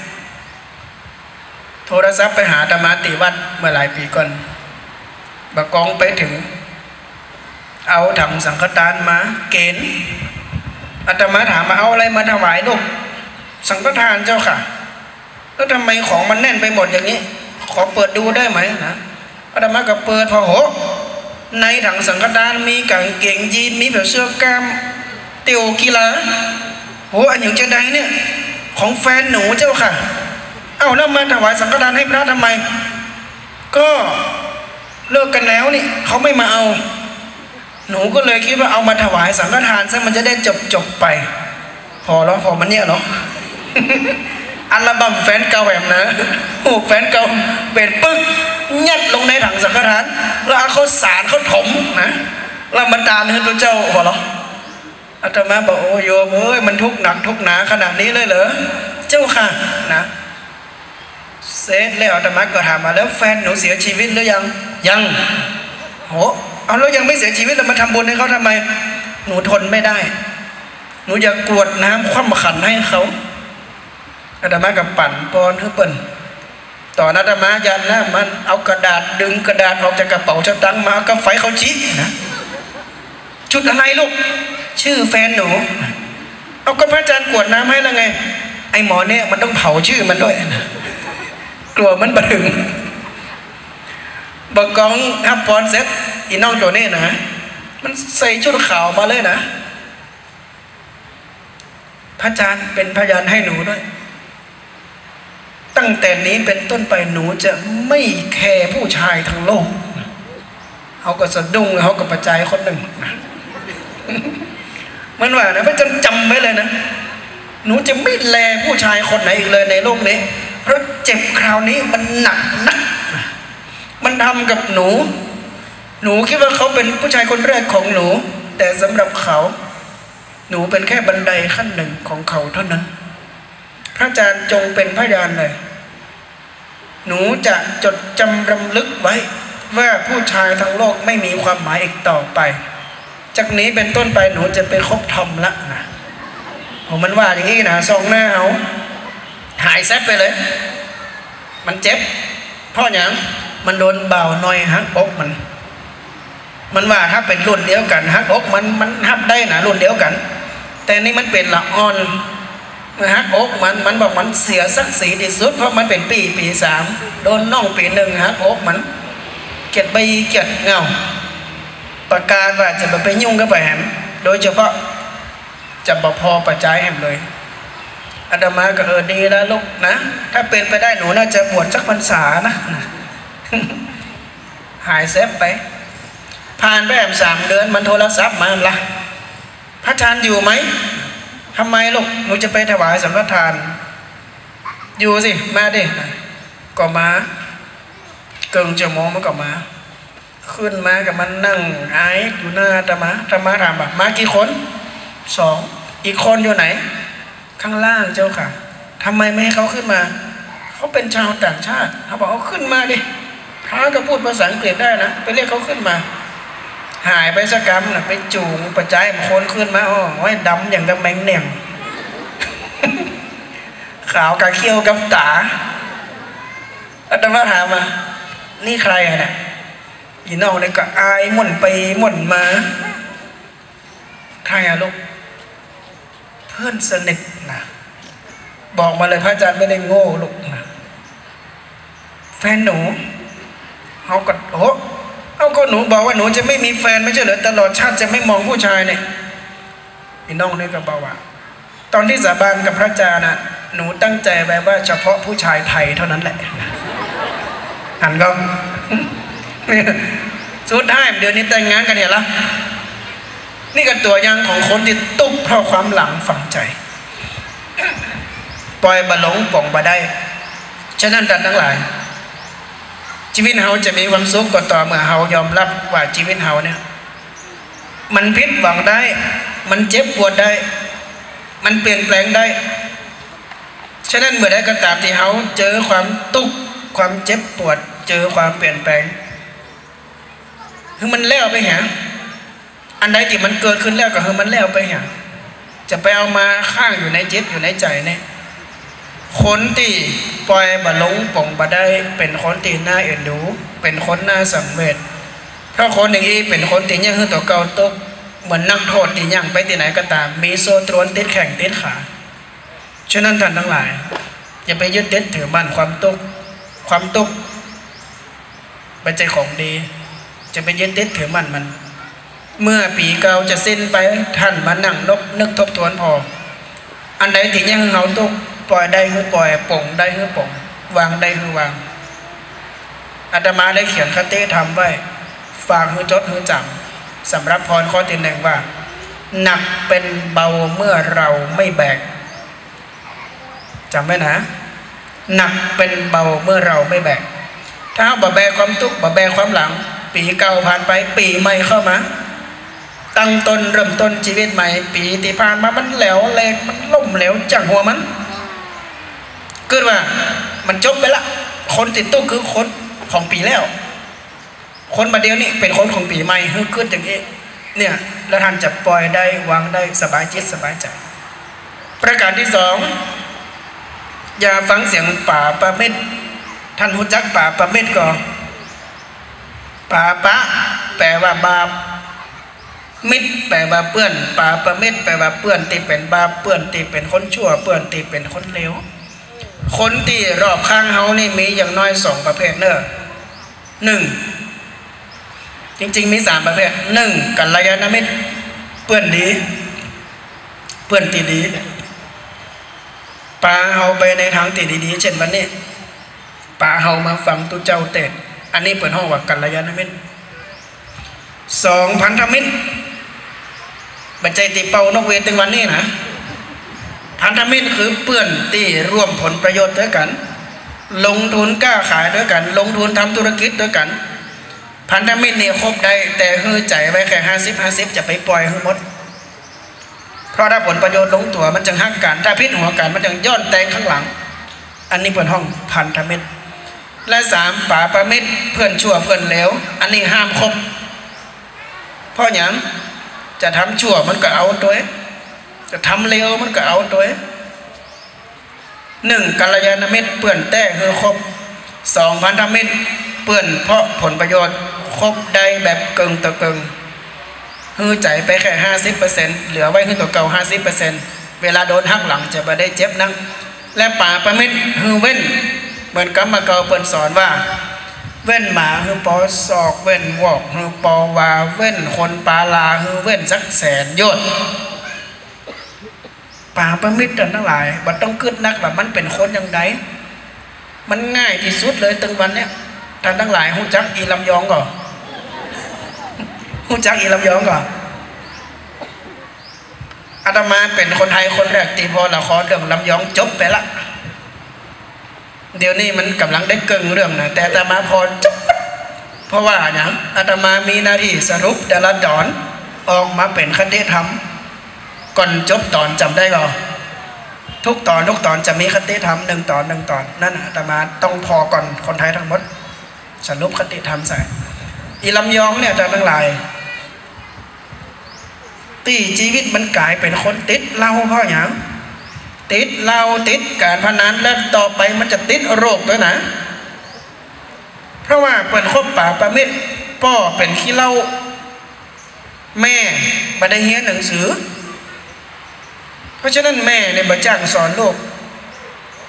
โทรศัพท์ไปหาธรรมาติวัดเมื่อหลายปีก่อน บกองไปถึง เอาถังสังฆทานมาเกณฑ์อาตมาถามมาเอาอะไรมาถวายลูกสังฆทานเจ้าค่ะ แล้วทำไมของมันแน่นไปหมดอย่างนี้ ขอเปิดดูได้ไหมนะอาตมาก็เปิดพอโห ในถังสังฆทานมีกางเกงยีนมีแบบเสื้อกล้ามเตียวกีฬาโหอันอย่างจะใดเนี่ย ของแฟนหนูเจ้าค่ะ เอาแล้วมาถวายสังฆทานให้พระทำไม ก็ เลิกกันแล้วนี่เขาไม่มาเอา หนูก็เลยคิดว่าเอามาถวายสังฆทานซะมันจะได้จบจบไป พอแล้วพอมันเนี่ยเนาะอัลบั้มแฟนเก่าแหมนะโอ้แฟนเก่าเป็นปึ๊กยัดลงในถังสังฆทาน แล้วเอาเขาสารเขาถมนะแล้วมันตามให้ตัวเจ้าหัวเราะอาตมาบอกโอ้โยมเอ้ยมันทุกข์หนักทุกข์หนาขนาดนี้เลยเหรอเจ้าค่ะนะ เสร็จแล้วอาตมาก็ถามมาแล้วแฟนหนูเสียชีวิตหรือยังยังโหเอาแล้วยังไม่เสียชีวิตแล้วมาทำบุญให้เขาทำไม หนูทนไม่ได้ หนูอยากกรวดน้ำคว่ำขันให้เขาอาตมากับปั่นปอนคือเปิ่นต่อนอาตมายันนะมันเอากระดาษดึงกระดาษออกจากกระเป๋าจะตังค์มาเอาก็ไฟเขาชี้นะชุดอะไรลูก ชื่อแฟนหนูเอาก็พระอาจารย์กรวดน้ำให้แล้วไง ไอหมอเนี่ยมันต้องเผาชื่อมันด้วยนะ กลัวมันบดึงบอกกองฮับพรเสร็จอีน้องตัวนี้นะมันใส่ชุดขาวมาเลยนะ พระอาจารย์เป็นพยานให้หนูด้วย ตั้งแต่นี้เป็นต้นไปหนูจะไม่แคร์ผู้ชายทั้งโลกเขาก็สะดุ้งเขาก็ประจายคนหนึ่งนะมันว่านะพระอาจารย์จำไว้เลยนะ หนูจะไม่แลผู้ชายคนไหนอีกเลยในโลกนี้ เพราะเจ็บคราวนี้มันหนักนัก มันทำกับหนู หนูคิดว่าเขาเป็นผู้ชายคนแรกของหนู แต่สำหรับเขา หนูเป็นแค่บันไดขั้นหนึ่งของเขาเท่านั้น พระอาจารย์จงเป็นพยานเลย หนูจะจดจำรำลึกไว้ว่าผู้ชายทั้งโลกไม่มีความหมายอีกต่อไป จากนี้เป็นต้นไปหนูจะไปคบทอมละนะผมมันว่าอย่างนี้นะสองหน้าเอา หายแซบไปเลย มันเจ็บพราะอย่างมันโดนเบาหน่อยฮักอกมัน มันว่าถ้าเป็นรุ่นเดียวกันฮักอกมันมันฮับได้นะรุ่นเดียวกัน แต่นี่มันเป็นละอ่อนมาฮักอกมันมันบอกมันเสียศักดิ์ศรีที่สุดเพราะมันเป็นปีปีสามโดนน้องปีหนึ่งฮักอกมันเกียดใบเกียดเงาประกาศว่าจะไปยุ่งกับแหมโดยเฉพาะจะบอพอประจายแหมเลย อาตมาก็เออดีแล้วลูกนะ ถ้าเป็นไปได้หนูน่าจะบวชสักพรรษานะหายเซฟไป ผ่านไปแอมสามเดือนมันโทรศัพท์มาละพระอาจารย์อยู่ไหมทำไมลูกหนูจะไปถวายสังฆทาน อยู่สิ มาดิก็มาเกิงจะมองมันก็มา ขึ้นมากับมันนั่งไอ้อยู่หน้าธรรมะธรรมะถามแบบมากี่คนสองอีกคนอยู่ไหน ข้างล่างเจ้าค่ะทำไมไม่ให้เขาขึ้นมา เขาเป็นชาวต่างชาติเขาบอกเอาขึ้นมาดิพระก็พูดภาษาอังกฤษได้นะไปเรียกเขาขึ้นมา หายไปสักกรรมนะไปจูงประจายคนขึ้นมาอ๋อไว้ดำอย่างกับแมงเหน่งขาวกับเขี้ยวกับตาอาตมาถามมา นี่ใครอะเนี่ยอีน้องเนี่ยก็อายหม่นไปหม่นมา ใครอะลูก พื่อนสนิทนะบอกมาเลยพระอาจารย์ไม่ได้โง่ลูกนะแฟนหนูเขาก็โอ้เอาก็หนูบอกว่าหนูจะไม่มีแฟนไม่ใช่เหรอตลอดชาติจะไม่มองผู้ชายเนี่ยพี่น้องนี่ก็บอกว่า ตอนที่สาบานกับพระอาจารย์นะหนูตั้งใจไว้ว่าเฉพาะผู้ชายไทยเท่านั้นแหละหันก็สุดท้ายเดือนนี้แต่งงานกันเนี่ยละ นี่ก็ตัวอย่างของคนที่ตุ๊บเพราะความหลังฝังใจ ปล่อยบะหลงป่องบะได้ ฉะนั้นท่านทั้งหลาย ชีวิตเฮาจะมีความสุขก็ต่อเมื่อเฮายอมรับว่าชีวิตเฮาเนี่ย มันพิษหวังได้ มันเจ็บปวดได้ มันเปลี่ยนแปลงได้ ฉะนั้นเมื่อใดก็ตามที่เฮาเจอความตุกความเจ็บปวด เจอความเปลี่ยนแปลงคือมันแล้วไปหา อันใดที่มันเกิดขึ้นแล้วก็คือมันแล้วไปหาจะไปเอามาข้างอยู่ในจิตอยู่ในใจเนี่ยคนที่ปล่อยบะลงป่องบะได้ เป็นคนที่น่าเอ็นดู เป็นคนน่าสังเวชเพราคนอย่างนี้เป็นคนที่ยังคือตัวเก่าตกเหมือนนักโทษที่ยังไปที่ไหนก็ตาม มีโซ่ตรวนติดแข่งติดขาฉะนั้นท่านทั้งหลาย อย่าไปยึดติดถือมั่นความตุกความตุกข์ปัจจัยของดี จะไปยึดติดถือมันมัน เมื่อปีเก่าจะสิ้นไปท่านมานั่งนกนึกทบทวนพอ อันใดที่ยังเฮาตุกปล่อยได้คือปล่อยป่งได้คือป่งวางได้คือวางอาตมาได้เขียนคติธรรมไว้ฝากคือจดคือจำสำหรับพรข้อที่หนึ่งว่า หนักเป็นเบาเมื่อเราไม่แบกจำไว้นะ หนักเป็นเบาเมื่อเราไม่แบก ถ้าบ่แบกความทุกข์บ่แบกความหลัง ปีเก่าผ่านไปปีใหม่เข้ามา ตั้งต้นเริ่มต้นชีวิตใหม่ ปีที่ผ่านมามันแหลวแหลกมันล่มเหลวจังหัวมันเกิดว่า มันจบไปละ คนติดตู้คือคนของปีแล้ว คนมาเดียวนี่เป็นคนของปีใหม่คือขึ้นอย่างนี้เนี่ยแล้วท่านจะปล่อยได้วางได้สบายจิตสบายใจ ประการที่สองอย่าฟังเสียงป่าประเม็ดท่านหูจักป่าประเม็ดก่อนป่าปะแปลว่าบาป มิตรแปลว่าเปื้อนป่าประเม็ดแปลว่าเปื้อนตีเป็นบาปเปื้อนตีเป็นคนชั่ว เปื้อนตีเป็นคนเลวคนที่รอบข้างเฮานี่มีอย่างน้อยสองประเภทเนอะหนึ่งจริง ๆ มีสามประเภทหนึ่งกัลยาณมิตรเปื้อนดี เปื้อนตีดีปาเฮาไปในทางตีดีๆเช่นวันนี้ปาเฮามาฟังตุเจ้าเตะอันนี้เปิดห้องว่ากัลยาณมิตรสองพันธมิตร บัจจัยติเป่านกเวทตึงวันนี้นะพันธมิตรคือเปื้อนที่ร่วมผลประโยชน์ด้วยกัน ลงทุนกล้าขายด้วยกัน ลงทุนทำธุรกิจด้วยกัน พันธมิตรเนี่ยครบได้ แต่ฮือใจไว้แค่ห้าสิบห้าสิบจะไปปล่อยฮือหมด เพราะถ้าผลประโยชน์ลงตัวมันจึงหักกัน ถ้าพิษหัวกันมันจึงย้อนแตงข้างหลัง อันนี้เพื่อนห้องพันธมิตร และสามป่าประมิตรเพื่อนชั่วเพื่อนเลวอันนี้ห้ามคบเพราะอย่าง จะทำชั่วมันก็เอาตัวเองจะทำเลวมันก็เอาตัวเองหนึ่งกัลยาณมิตรเปื่อนแต่คือครบสองพันธมิตรเปื่อนเพราะผลประโยชน์ครบได้แบบเกิงตะเกิงฮือใจไปแค่ห้าสิบเปอร์เซ็นต์เหลือไว้คือตัวเก่าห้าสิบเปอร์เซ็นต์เวลาโดนหักหลังจะไม่ได้เจ็บนักและป่าประมิตรฮือเว้น เหมือนกับมาเกาเปิ่นสอนว่า เว้นหมาฮือปอศอกเว้นวอกฮือปอวา เว้นคนปลาลาฮือเว้นสักแสนยชน์ป่าประมิตรทั้งหลายบัดต้องขึ้นนักแบบมันเป็นคนยังไงมันง่ายที่สุดเลยตึงวันเนี้ยท่านทั้งหลายหูจักอีลำยองก่อนหูจักอีลำยองก่อนอาตมาเป็นคนไทยคนแรกตีพอละครเรื่องลำยองจบไปละ เดี๋ยวนี้มันกำลังได้เกิงเรื่องนะแต่อาตมาพอจบเพราะว่าอย่างอาตมามีหน้าที่สรุปแต่ละตอนออกมาเป็นคติธรรมก่อนจบตอนจำได้ก่อทุกตอนทุกตอนจะมีคติธรรมหนึ่งตอนหนึ่งตอน นั่นอาตมาต้องพอก่อนคนไทยทั้งหมดสรุปคติธรรมใส่อีลำยองเนี่ยอาจารย์ทั้งหลายตีชีวิตมันกลายเป็นคนติดเล้าเพราะอย่าง ติดเหล้าติดการพนันแล้วต่อไปมันจะติดโรคด้วยนะ เพราะว่าเปิดคบป่าประเม็ดพ่อเป็นขี้เหล้าแม่บัได้เฮียนหนังสือ เพราะฉะนั้นแม่เนี่ยบัจ้างสอนลูก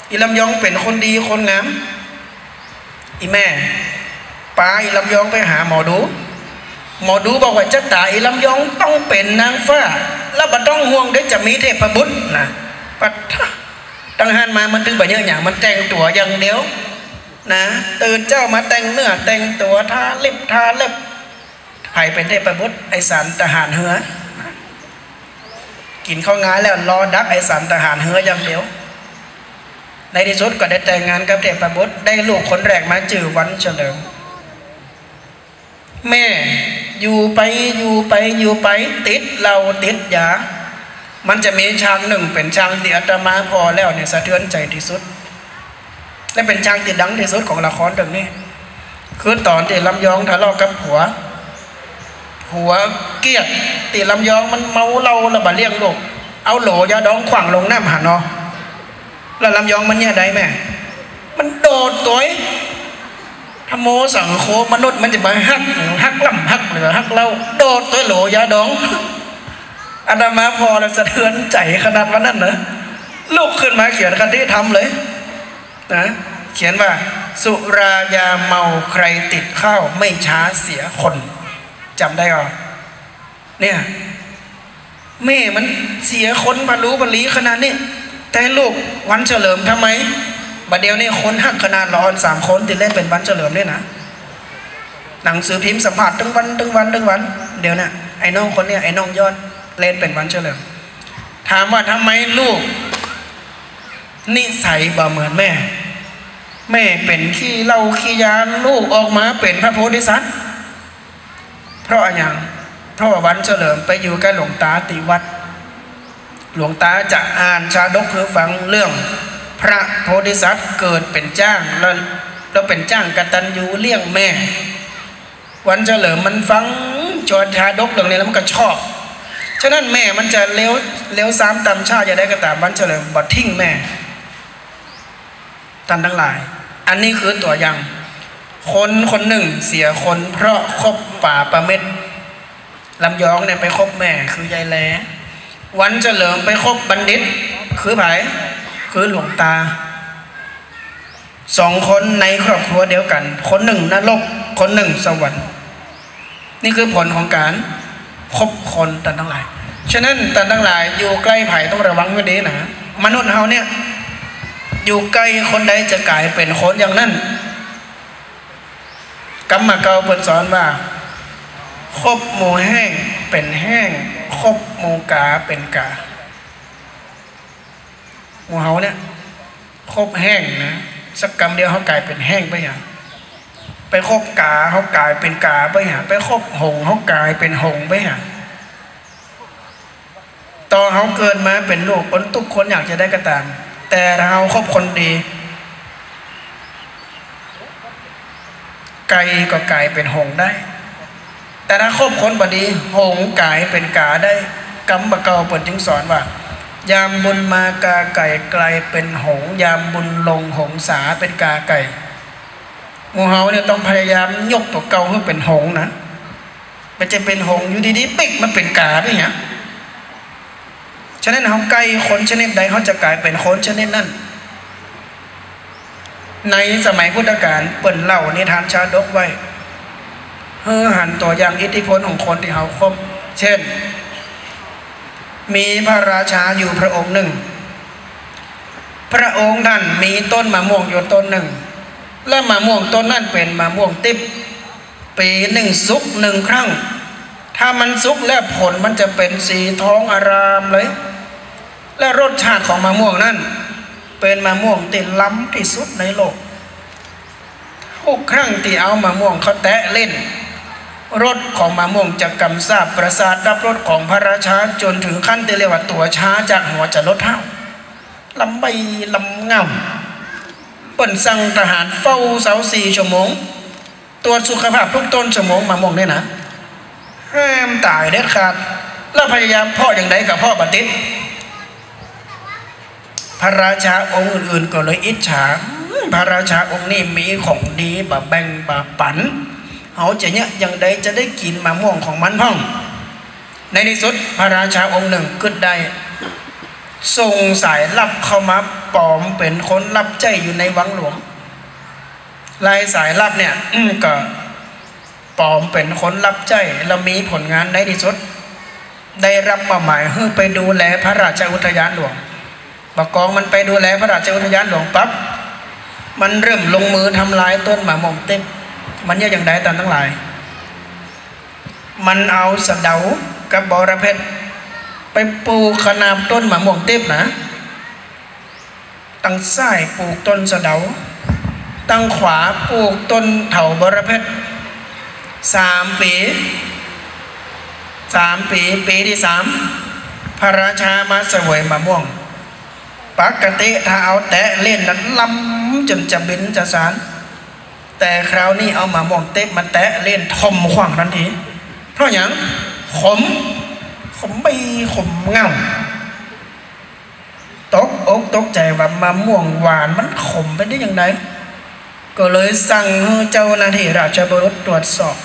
อีลำยองเป็นคนดีคนงามอีแม่ป้าอีลำยองไปหาหมอดู หมอดูบอกว่าจะตายอีลำยองต้องเป็นนางฟ้า แล้วบัต้องห่วงเดี๋ยวจะมีเทพบุตรนะ ปัดตั้งหันมามันถึงแบบเยอะอย่างมันแต่งตัวอย่างเดียวนะตื่นเจ้ามาแต่งเนื้อแต่งตัวทาเล็บทาเล็บไผ่เป็นเทพบุตรไอสันทหารเหือกินข้าวงานแล้วรอดักไอสันทหารเหืออย่างเดียว ในที่สุดก็ได้แต่งงานกับเทพบุตรได้ลูกคนแรกมาจื่อวันเฉลิมแม่อยู่ไปอยู่ไปอยู่ไปติดเราติดยา มันจะมีช้างหนึ่งเป็นช้างที่อาตมาพอแล้วเนี่ยสะเทือนใจที่สุด และเป็นช้างที่ดังที่สุดของละครเรื่องนี้ คือตอนที่ลำยองทะเลาะกับผัวผัวเกลียดตีลำยองมันเมาเหล้าแล้วบาเลี้ยงลูกเอาโหลยาดองขวางลงน้ำหันเนาะแล้วลำยองมันเนี่ยได้แม่ มันโดดตัวธโมสังโคมนุษย์มันจะมาหักหักลำหักเหลือหักเล่าโดดตัวโหลยาดอง อาดามาพอแล้วสะเทือนใจขนาดวันนั้นนะลูกขึ้นมาเขียนคติธรรมเลยนะเขียนว่า สุรายาเมาใครติดข้าวไม่ช้าเสียคนจำได้ก่อเนี่ยแม่มันเสียคนบรรลุบรรลีขนาดนี้แต่ลูกวันเฉลิมทำไมบัดเดียวนี่คนหักขนาดร้อนสามคนติดเล่นเป็นวันเฉลิมด้วยนะหนังสือพิมพ์สัมผัสตึงวันตึงวันตึงวัน เดี๋ยวน่ะไอ้น้องคนเนี้ยไอ้น้องยอด เล่นเป็นวันเฉลิมถามว่าทำไมลูก นิสัยบ่เหมือนแม่ แม่เป็นขี้เล่าขี้ยานลูกออกมาเป็นพระโพธิสัตว์เพราะอย่างเพราะวันเฉลิมไปอยู่กับหลวงตาติวัด หลวงตาจะอ่านชาดกคือฟังเรื่อง พระโพธิสัตว์เกิดเป็นจ้างแล้วแล้วเป็นจ้างกตัญญูเลี้ยงแม่ วันเฉลิมมันฟังจอชาดกเรื่องนี้แล้วมันก็ชอบ ฉะนั้นแม่มันจะเลี้ยวเลี้ยวซ้ำตามชาติจะได้ก็ตามวันเฉลิมบดทิ้งแม่ท่านทั้งหลาย อันนี้คือตัวอย่าง คนคนหนึ่งเสียคน เพราะคบป่าประเม็ดลำยองเนี่ยไปคบแม่คือยายแลวันเฉลิมไปคบบัณฑิต คือไผคือหลวงตาสองคนในครอบครัวเดียวกัน คนหนึ่งนรกคนหนึ่งสวรรค์ นี่คือผลของการ คบคนตันทั้งหลาย ฉะนั้นตันทั้งหลายอยู่ใกล้ไผ่ต้องระวังไว้ดีนะมนุษย์เฮาเนี่ยอยู่ใกล้คนใดจะกลายเป็นคนอย่างนั้นกรรมเก่าเปิดสอนว่าคบหมูแห้งเป็นแห้งคบหมูกาเป็นกาหมูเฮาเนี่ยคบแห้งนะสักกรรมเดียวเขากลายเป็นแห้งไปอย่าง ไปคบกาเขากลายเป็นกาไปอย่าไปคบหงเขากลายเป็นหงไปอย่าต่อเขาเกิดมาเป็นลูกคนทุกคนอยากจะได้กระตาม แต่เราคบคนดี ไก่ก็ไกลายเป็นหงได้ แต่ถ้าคบคนบดี หงไกลายเป็นกาได้กำบะเกาเปิดจึงสอนว่ายามบุญมากาไก่กลายเป็นหง ยามบุญลงหงสาเป็นกาไก่ งูเห่าเนี่ยต้องพยายามยกตัวเก่าให้เป็นหงนะมันจะเป็นหงอยู่ดีๆปิกมันเป็นกาด้วยเนี่ยฉะนั้นเขาไก่คนชนิดใดเขาจะกลายเป็นคนชนิดนั้นในสมัยพุทธกาลเปิ่นเล่านิทานชาดกไว้เฮือหันตัวอย่างอิทธิพลของคนที่เขาคบเช่น มีพระราชาอยู่พระองค์หนึ่ง พระองค์ท่านมีต้นมะม่วงอยู่ต้นหนึ่ง และมะม่วงต้นนั้นเป็นมะม่วงติบปีหนึ่งสุกหนึ่งครั้ง ถ้ามันสุกแล้วผลมันจะเป็นสีทองอารามเลย และรสชาติของมะม่วงนั้น เป็นมะม่วงติดล้ำที่สุดในโลกทุกครั้งที่เอามะม่วงเขาแตะเล่นรถของมะม่วงจะกำซาบประสาทรับรถของพระราชาจนถึงขั้นที่เรียกว่าตัวช้าจากหัวจะลดเท่าลำใบลำเงา เปิ่นสั่งทหารเฝ้าเสาสี่ชั่วโมง ตรวจสุขภาพทุกต้นชั่วโมงมะม่วงเนี่ยนะห้ามตายเด็ดขาด แล้วพยายามพ่ออย่างใดกับพ่อบัติดพระราชาองค์อื่นๆก็เลยอิจฉา พระราชาองค์นี้มีของดีบะแบ่งบะปันเขาจะเนี่ยอยังใดจะได้กินมะม่วงของมันพ่อง ในที่สุดพระราชาองค์หนึ่งก็ได้ ส่งสายลับเข้ามาปลอมเป็นคนรับใจอยู่ในวังหลวงลายสายลับเนี่ยก็ปลอมเป็นคนรับใจแล้วมีผลงานในที่สุด ได้รับมอบหมายให้ไปดูแลพระราชอุทยานหลวงบกองมันไปดูแลพระราชอุทยานหลวงปั๊บมันเริ่มลงมือทำลายต้นหมามงเต็มมันเยอะอย่างใดตามทั้งหลาย มันเอาสะเดากับบอระเพ็ด ไปปลูกขนาบต้นหมะม่วงเต็มนะ ตั้งซ้ายปลูกต้นสะเดา ตั้งขวาปลูกต้นเถาบระเพ็ดสามปีสามปีปีที่สามพระราชามาเสวยมะม่วง ปกติถ้าเอาแตะเล่นนั้นล้ำจนจะบินจะสาร แต่คราวนี้เอามามองเต็มมาแตะเล่นทมขวางทันที เพราะอย่างขม ขมไปขมเงาตกอกตกใจว่ามะม่วงหวานมันขมไปได้อยังไงก็เลยสั่งให้เจ้าหน้าที่ราชบรุษตรวจสอบ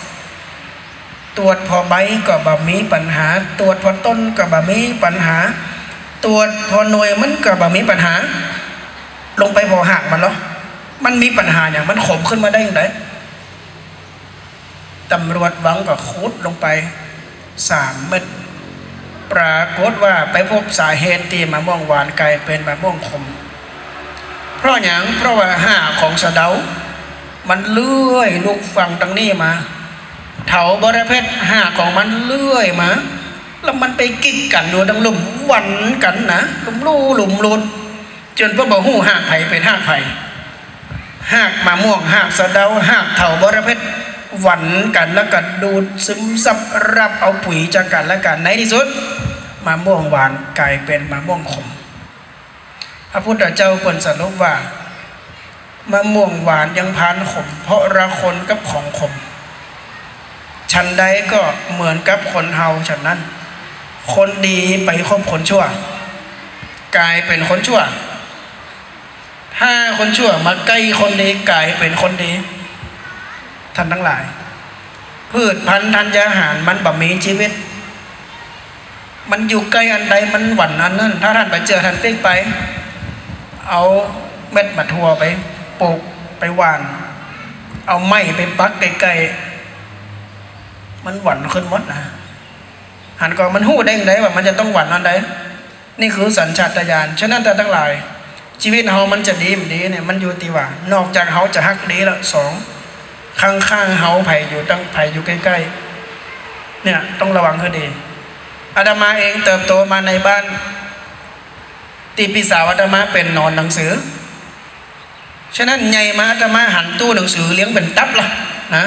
ตรวจพอใบก็บ่มีปัญหา ตรวจพอต้นก็บ่มีปัญหา ตรวจพอหน่วยมันก็บ่มีปัญหา ลงไปพอหักมันเนาะมันมีปัญหาอย่างมันขมขึ้นมาได้อยังไงตำรวจวังก็คุดลงไปสามเม็ด ปรากฏว่าไปพบสาเหตุที่มะม่วงหวานกลายเป็นมะม่วงขม เพราะอย่างเพราะว่าห้าของสะเดา มันเลื่อยลูกฟังตังนี้มา เถาบริเพชรห้าของมันเลื่อยมา แล้วมันไปกิ๊กกันอยู่ดังหลุมหวันกันนะหลุมลู่หลุมลุนจนพวกบ่หู้หากไผ่เป็นหากไผ่หากมะม่วงหากสะเดาหากเถาบริเพชร หวันกันแล้วก็ดูดซึมซับรับเอาปุ๋ยจากกันและกันในที่สุดมะม่วงหวานกลายเป็นมะม่วงขม พระพุทธเจ้าควรสรุปว่ามะม่วงหวานยังพานขม เพราะระคนกับของขม ฉันใดก็เหมือนกับคนเฮาฉันนั้น คนดีไปคบคนชั่ว กลายเป็นคนชั่ว ถ้าคนชั่วมาใกล้คนดีกลายเป็นคนดี ท่านทั้งหลาย พืชพันธุ์ธัญญาหารมันบ่มีชีวิต มันอยู่ใกล้อันใดมันหวั่นอันนั้นถ้าท่านไปเจอท่านปิ๊กไป เอาเม็ดมะทั่วไปปลูกไปหวาน เอาไม้ไปปักไกลๆมันหวั่นขึ้นหมดนะหันก่อนมันหู้เด้งได้ว่ามันจะต้องหวั่นอันใดนี่คือสัญชาตญาณฉะนั้นแต่ทั้งหลายชีวิตเฮามันจะดีมดีเนี่ยมันอยู่ที่ว่า นอกจากเฮาจะฮักดีแล้วสอง ข้างๆเฮาไผ่อยู่ตั้งไผ่อยู่ใกล้ๆ เนี่ยต้องระวังให้ดีอาดามาเองเติบโตมาในบ้านตีปีสาวอาตมาเป็นนอนหนังสือ ฉะนั้นใหญ่มาอาตมาหันตู้หนังสือเลี้ยงเป็นตับละนะ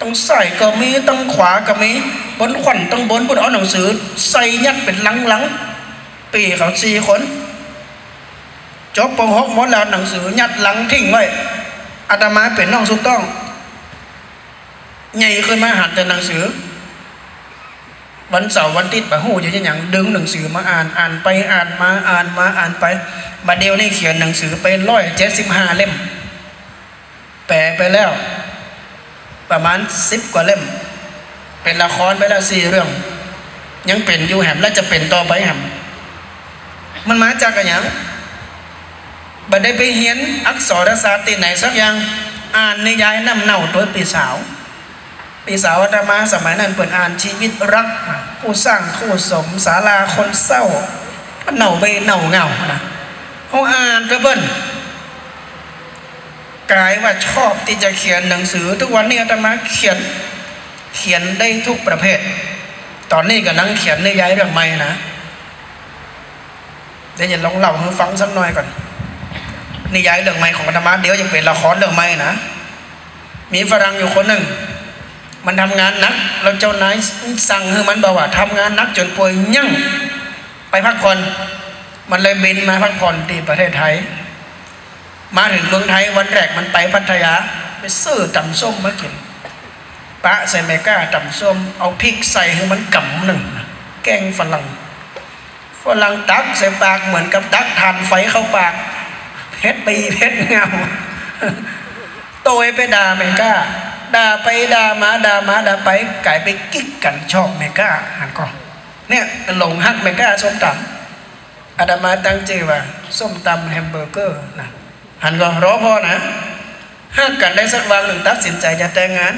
ต้องใส่ก็มีต้องขวาก็มีบนขวัญต้องบนบนเอาหนังสือ ใส่ยัดเป็นลังลังๆปีเขาสี่คนจบปหกหมดแล้วหนังสือยัดหลังทิ้งไว้อาตมาเป็นน้องสุดต้อง ใหญ่ขึ้นมาหันแต่หนังสือ วันเสาร์วันอาทิตย์ปะหูจะอย่างดึงหนังสือมาอ่านอ่านไปอ่านมาอ่านมาอ่านไปบัดเดียวนี่เขียนหนังสือไปร้อยเจ็ดสิบห้าเล่ม แปลไปแล้ว ประมาณสิบกว่าเล่ม เป็นละครไปแล้วสี่เรื่อง ยังเป็นอยู่แหมและจะเป็นต่อไปแหมมันมาจากอะไรอย่างบัดได้ไปเห็นอักษรศาสตร์ที่ไหนสักอย่าง อ่านในยายน้ำเน่าตัวปีสาว ปีสาวอาตมาสมัยนั้นเปิดอ่านชีวิตรักคู่สร้างคู่สมศาลาคนเศร้าเหน่าไปเหน่าเงานะเขาอ่านกระเบิ้นกลายว่าชอบที่จะเขียนหนังสือ ทุกวันนี้อาตมาเขียนเขียนได้ทุกประเภท ตอนนี้ก็นั่งเขียนในย้ายเรื่องใหม่นะเดี๋ยวจะลองเล่าให้ฟังสักหน่อยก่อนนิยายเรื่องใหม่ของอาตมาเดี๋ยวจะเป็นละครเรื่องใหม่นะมีฝรั่งอยู่คนหนึ่ง มันทำงานหนักแล้วเจ้านายสั่งให้มันบอกว่าทำงานหนักจนป่วยยั่งไปพักผ่อนมันเลยบินมาพักผ่อนที่ประเทศไทย มาถึงเมืองไทยวันแรกมันไปพัทยาไปซื้อตำส้มมากินปะใส่เมก้าตำส้ม เอาพริกใส่ให้มันกำหนึ่งแกงฝรั่งฝรั่งตักใส่ปากเหมือนกับตักทานไฟเข้าปากเพชรปีเพชรเงาโตยไปด่าเมก้า ด่าไปด่ามาด่ามาด่าไปกลายไปกิ๊กกันชอบเมก้าหันก่อนเนี่ยหลงฮักเมก้าส้มตำอาดามาตั้งใจว่าส้มตำแฮมเบอร์เกอร์นะหันก็รอพอนะฮักกันได้สักวันหนึ่งตัดสินใจจะแต่งงาน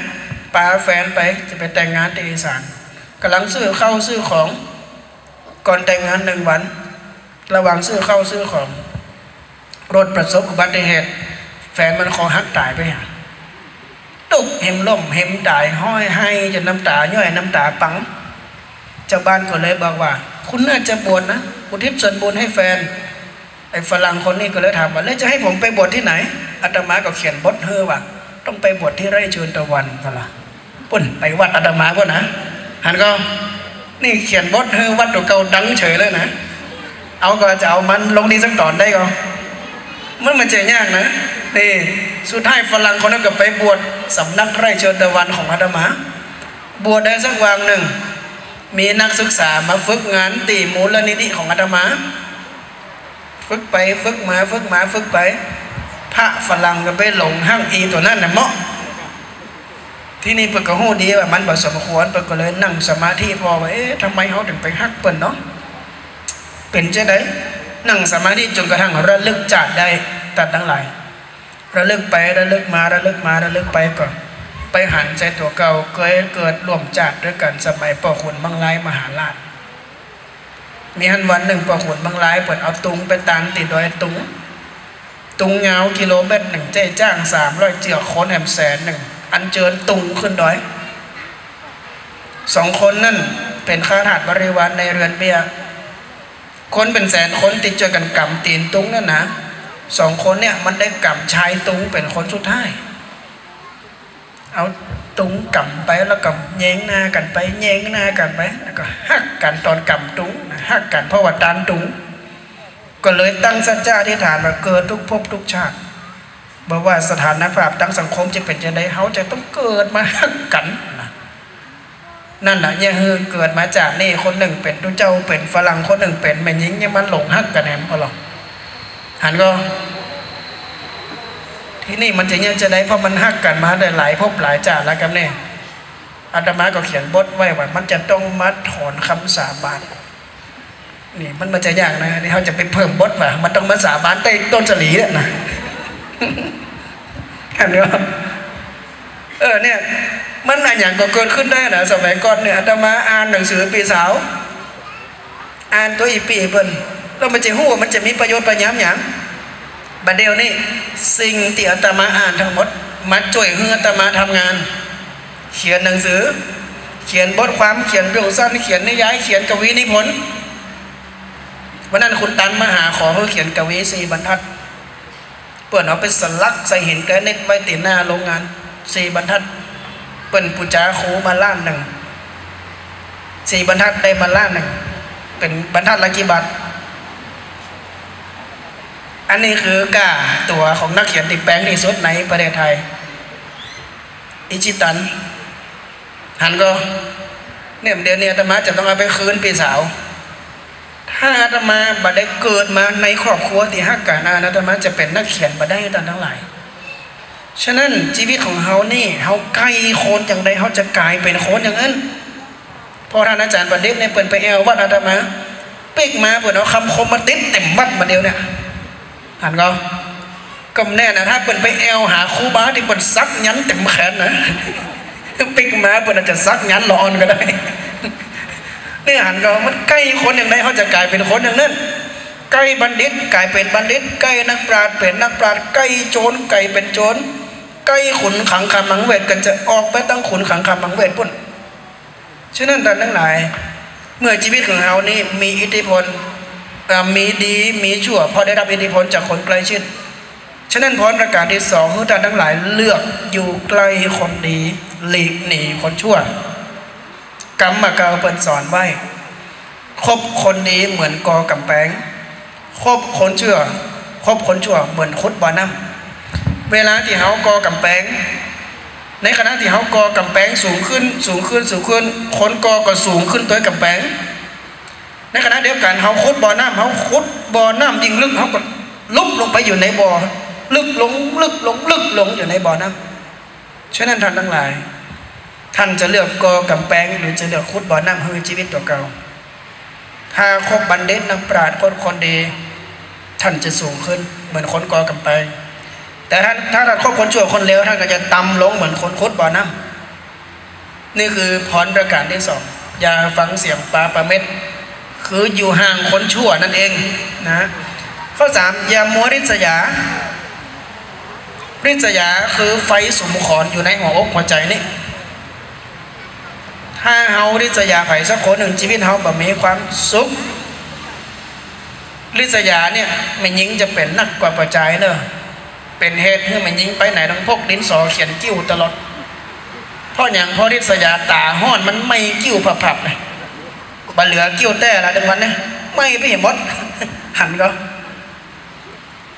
ปาแฟนไปจะไปแต่งงานที่อีสานกำลังซื้อเข้าซื้อของก่อนแต่งงานหนึ่งวัน ระหว่างซื้อเข้าซื้อของรถประสบอุบัติเหตุ แฟนมันคอหักตายไปหาุกเห็มล่มเห็มตายห้อยให้จนน้ำตาย่อยน้ำตาปังเจ้าบ้านก็เลยบอกว่า คุณน่าจะบวชนะอุทิศส่วนบุญให้แฟนไอ้ฝรั่งคนนี้ก็เลยถามว่าแล้วจะให้ผมไปบวชที่ไหนอาตมาก็เขียนบทเฮอว่าต้องไปบวชที่ไร่ชิญตะวันพละปุ่นไปวัดอาตมาป่ะนะหันก็นี่เขียนบทเฮอวัดตัวเก่าดังเฉยเลยนะ เอาก็จะเอามันลงดีสักตอนได้ก็ มันมันเจอยากนะนี่สุดท้ายฝรั่งคนนั้นก็ไปบวชสำนักไร่เชิญตะวันของอาตมา บวชได้สักวันหนึ่ง มีนักศึกษามาฝึกงานตีมูลนิธิของอาตมา ฝึกไปฝึกมาฝึกมาฝึกไป พระฝรั่งก็ไปหลงห้างอีตัวนั้นน่ะเมาะที่นี่เปิดก็หูดีว่ามันบ่สมควรเปิดก็เลยนั่งสมาธิพอว่าเอ๊ะทำไมเขาถึงไปฮักเปิ่นเนาะเป็นเช่ได นั่งสมาธิจนกระทั่งระลึกจัดได้ตัดทั้งหลาย ระลึกไประลึกมาระลึกมาระลึกไปก่อน ไปหันใจตัวเก่าเคยเกิดร่วมจัดด้วยกันสมัยป่อขุนบางไลมหาราชมีหันวันหนึ่งป่อขุนบางไลเปิดเอาตุงไปตังติดดอยตุงตุงเงากิโลเมตรหนึ่งใจจ้างสามร้อยเจียคนแหมแสนหนึ่งอันเจิญตุงขึ้นดอยสองคนนั่นเป็นข้าทาสบริวารในเรือนเบีย คนเป็นแสนคนติดเจอกันกำตีนตุ้งนั่นนะสองคนเนี่ยมันได้กำชายตุ้งเป็นคนสุดท้าย เอาตุ้งกำไปแล้วก็แย้งหน้ากันไปแย้งหน้ากันไปแล้วก็หักกันตอนกำตุ้งหักกันเพราะว่าตันตุ้งก็เลยตั้งสัจจะอธิษฐานว่าเกิดทุกภพทุกชาติบอกว่าสถานภาพตั้งสังคมจะเป็นยังไงเขาจะต้องเกิดมาหักกัน นั่นแหละเนี่ยคือเกิดมาจากนี่คนหนึ่งเป็นตุเจ้าเป็นฝรั่งคนหนึ่งเป็นแม่หญิงยังมันหลงหักกันแหมพอหรอกหันก็ ที่นี่มันจะเนี่ยจะได้เพราะมันหักกันมาได้หลายภพหลายจ่าแล้วกันเนี่ยอาตมาก็เขียนบทไว้ว่ามันจะต้องมาถอนคำสาบานนี่มันมันจะยากนะนี่เขาจะไปเพิ่มบทว่ามันต้องมาสาบานใต้ต้นสลีเนี่ยนะเห็นไหมเออเนี่ย มันอะไรอย่างก็เกิดขึ้นได้นะสมัยก่อนเนี่ยอาตมาอ่านหนังสือปีสาว อ่านตัวอีปีเปิ้นแล้วมันจะหู้ว่ามันจะมีประโยชน์ประย้ำอย่างบัดเดียวนี่สิ่งที่อาตมาอ่านทั้งหมดมาช่วยให้อาตมาทำงาน เขียนหนังสือ เขียนบทความเขียนเรื่องสั้นเขียนนิยายเขียนกวีนิพนธ์วันนั้นคุณตันมาหาขอเขาเขียนกวีสี่บรรทัดเปิดเอาไปสลักใส่หินแกรนิตไว้ติดหน้าโรงงานสี่บรรทัด เปิ่นปุจาโคมาล้านหนึ่งสี่บรรทัดได้มาล้านหนึ่งเป็นบรรทัดละกี่บาทอันนี้คือกาตัวของนักเขียนติดแปลงที่สุดในประเทศไทย อิจิตัน หันก็ เนี่ยเดี๋ยวนี้อาตมาจะต้องเอาไปคืนพี่สาว ถ้าอาตมาบัดได้เกิดมาในครอบครัวที่ฮักกันอาตมาจะเป็นนักเขียนบัดได้ตอนทั้งหลาย ฉะนั้นชีวิตของเขานี่เขาใกล้โคนอย่างใดเขาจะกลายเป็นโคนอย่างนั้นพอท่านอาจารย์ประเด็เนี่ยเปิดไปแอลวัดอาตมา เปิกมาเปิดเอาคำคมมาติดเต็มวัดมาเดียวเนี่ยหันก็ก็แน่นะถ้าเปิดไปแอลหาครูบาที่เปิดซักยันเต็มแขนนะเปิกมาเปิดอาจจะซักยันหลอนก็ได้เนี่ยหันก็มันใกล้คนอย่างไรเขาจะกลายเป็นคนอย่างนั้นใกล้บัณฑิตกลายเป็นบัณฑิตใกล้นักปราชญ์เป็นนักปราชญ์ใกล้โจรไก่เป็นโจร ใกล้ขุนขังคำมังเวทกันจะออกไปตั้งขุนขังคำมังเวทปุ่นฉะนั้นท่านทั้งหลาย เมื่อชีวิตของเรานี่มีอิทธิพลมีดีมีชั่วพอได้รับอิทธิพลจากคนใกล้ชิดฉะนั้นพรประกาศที่สองคือท่านทั้งหลายเลือกอยู่ใกล้คนดีหลีกหนีคนชั่วกรรมมากาเปิดสอนไว้คบคนดีเหมือนกอกำแพงคบคนเชื่อคบคนชั่วเหมือนคุดบ่อน้ำ เวลาที่เขากอกำแพงในขณะที่เขากอกำแพงสูงขึ้นสูงขึ้นสูงขึ้นคนกอก็สูงขึ้นตัวกำแพงในขณะเดียวกันเขาคุดบ่อน้ำเขาคุดบ่อน้ำยิงลึกเขาก็ลุกลงไปอยู่ในบ่อลึกลงลึกลงลึกลงอยู่ในบ่อน้ำฉะนั้นท่านทั้งหลาย ท่านจะเลือกกอกำแพงหรือจะเลือกคุดบ่อน้ำให้ชีวิตตัวเก่าถ้าคบบัณฑิตนักปราชญ์คนคนดีท่านจะสูงขึ้นเหมือนคนกอกำแพง แต่ท่านถ้าท่านคบคนชั่วคนเลวท่านก็จะต่ำลงเหมือนคนคดบ่อน้ำนี่คือพรประการที่สองอย่าฟังเสียงปลาประเม็ด คืออยู่ห่างคนชั่วนั่นเองนะข้อสามอย่ามัวริษยา ริษยาคือไฟสมขอนอยู่ในหัวอกหัวใจนี่ถ้าเฮาริษยาไผ่สักคนหนึ่งชีวิตเฮาแบบมีความสุขริษยาเนี่ยไม่ยิงจะเป็นนักกว่าประจายเนอะ เป็นเหตุให้มันยิงไปไหนต้องพกดินสอเขียนกิ้วตลอดพราะอย่างพ่อริษยาตาห้อนมันไม่กิ้วผับๆเลยบาเหลือกิ้วแต่ละดังวันเนี่ยไม่ไปเห็นมดหันก็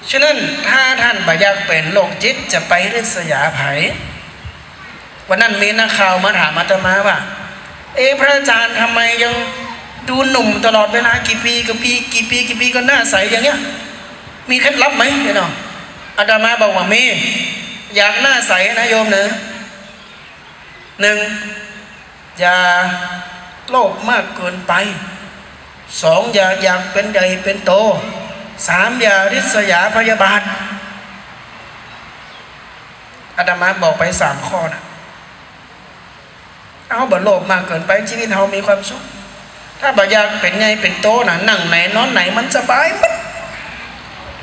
ฉะนั้นถ้าท่านบอยากเป็นโรคจิตจะไปริษยาไผวันนั้นมีนักข่าวมาถามอาตมาว่า เอพระอาจารย์ทำไมยังดูหนุ่มตลอดเวลากี่ปีกี่ปีกี่ปีกี่ปีก็หน้าใสอย่างเงี้ย มีเคล็ดลับไหมเน้อง อาตมาบอกว่ามี อยากหน้าใสนะโยมเนะหนึ่งอย่าโลภมากเกินไปสองอย่าอยากเป็นใหญ่เป็นโตสามอย่าริษยาพยาบาทอาตมาบอกไปสามข้อนะเอาบ่โลภมากเกินไปชีวิตเรามีความสุขถ้าบ่อยากเป็นไงเป็นโตนะนั่งไหนนอนไหนมันสบายมัด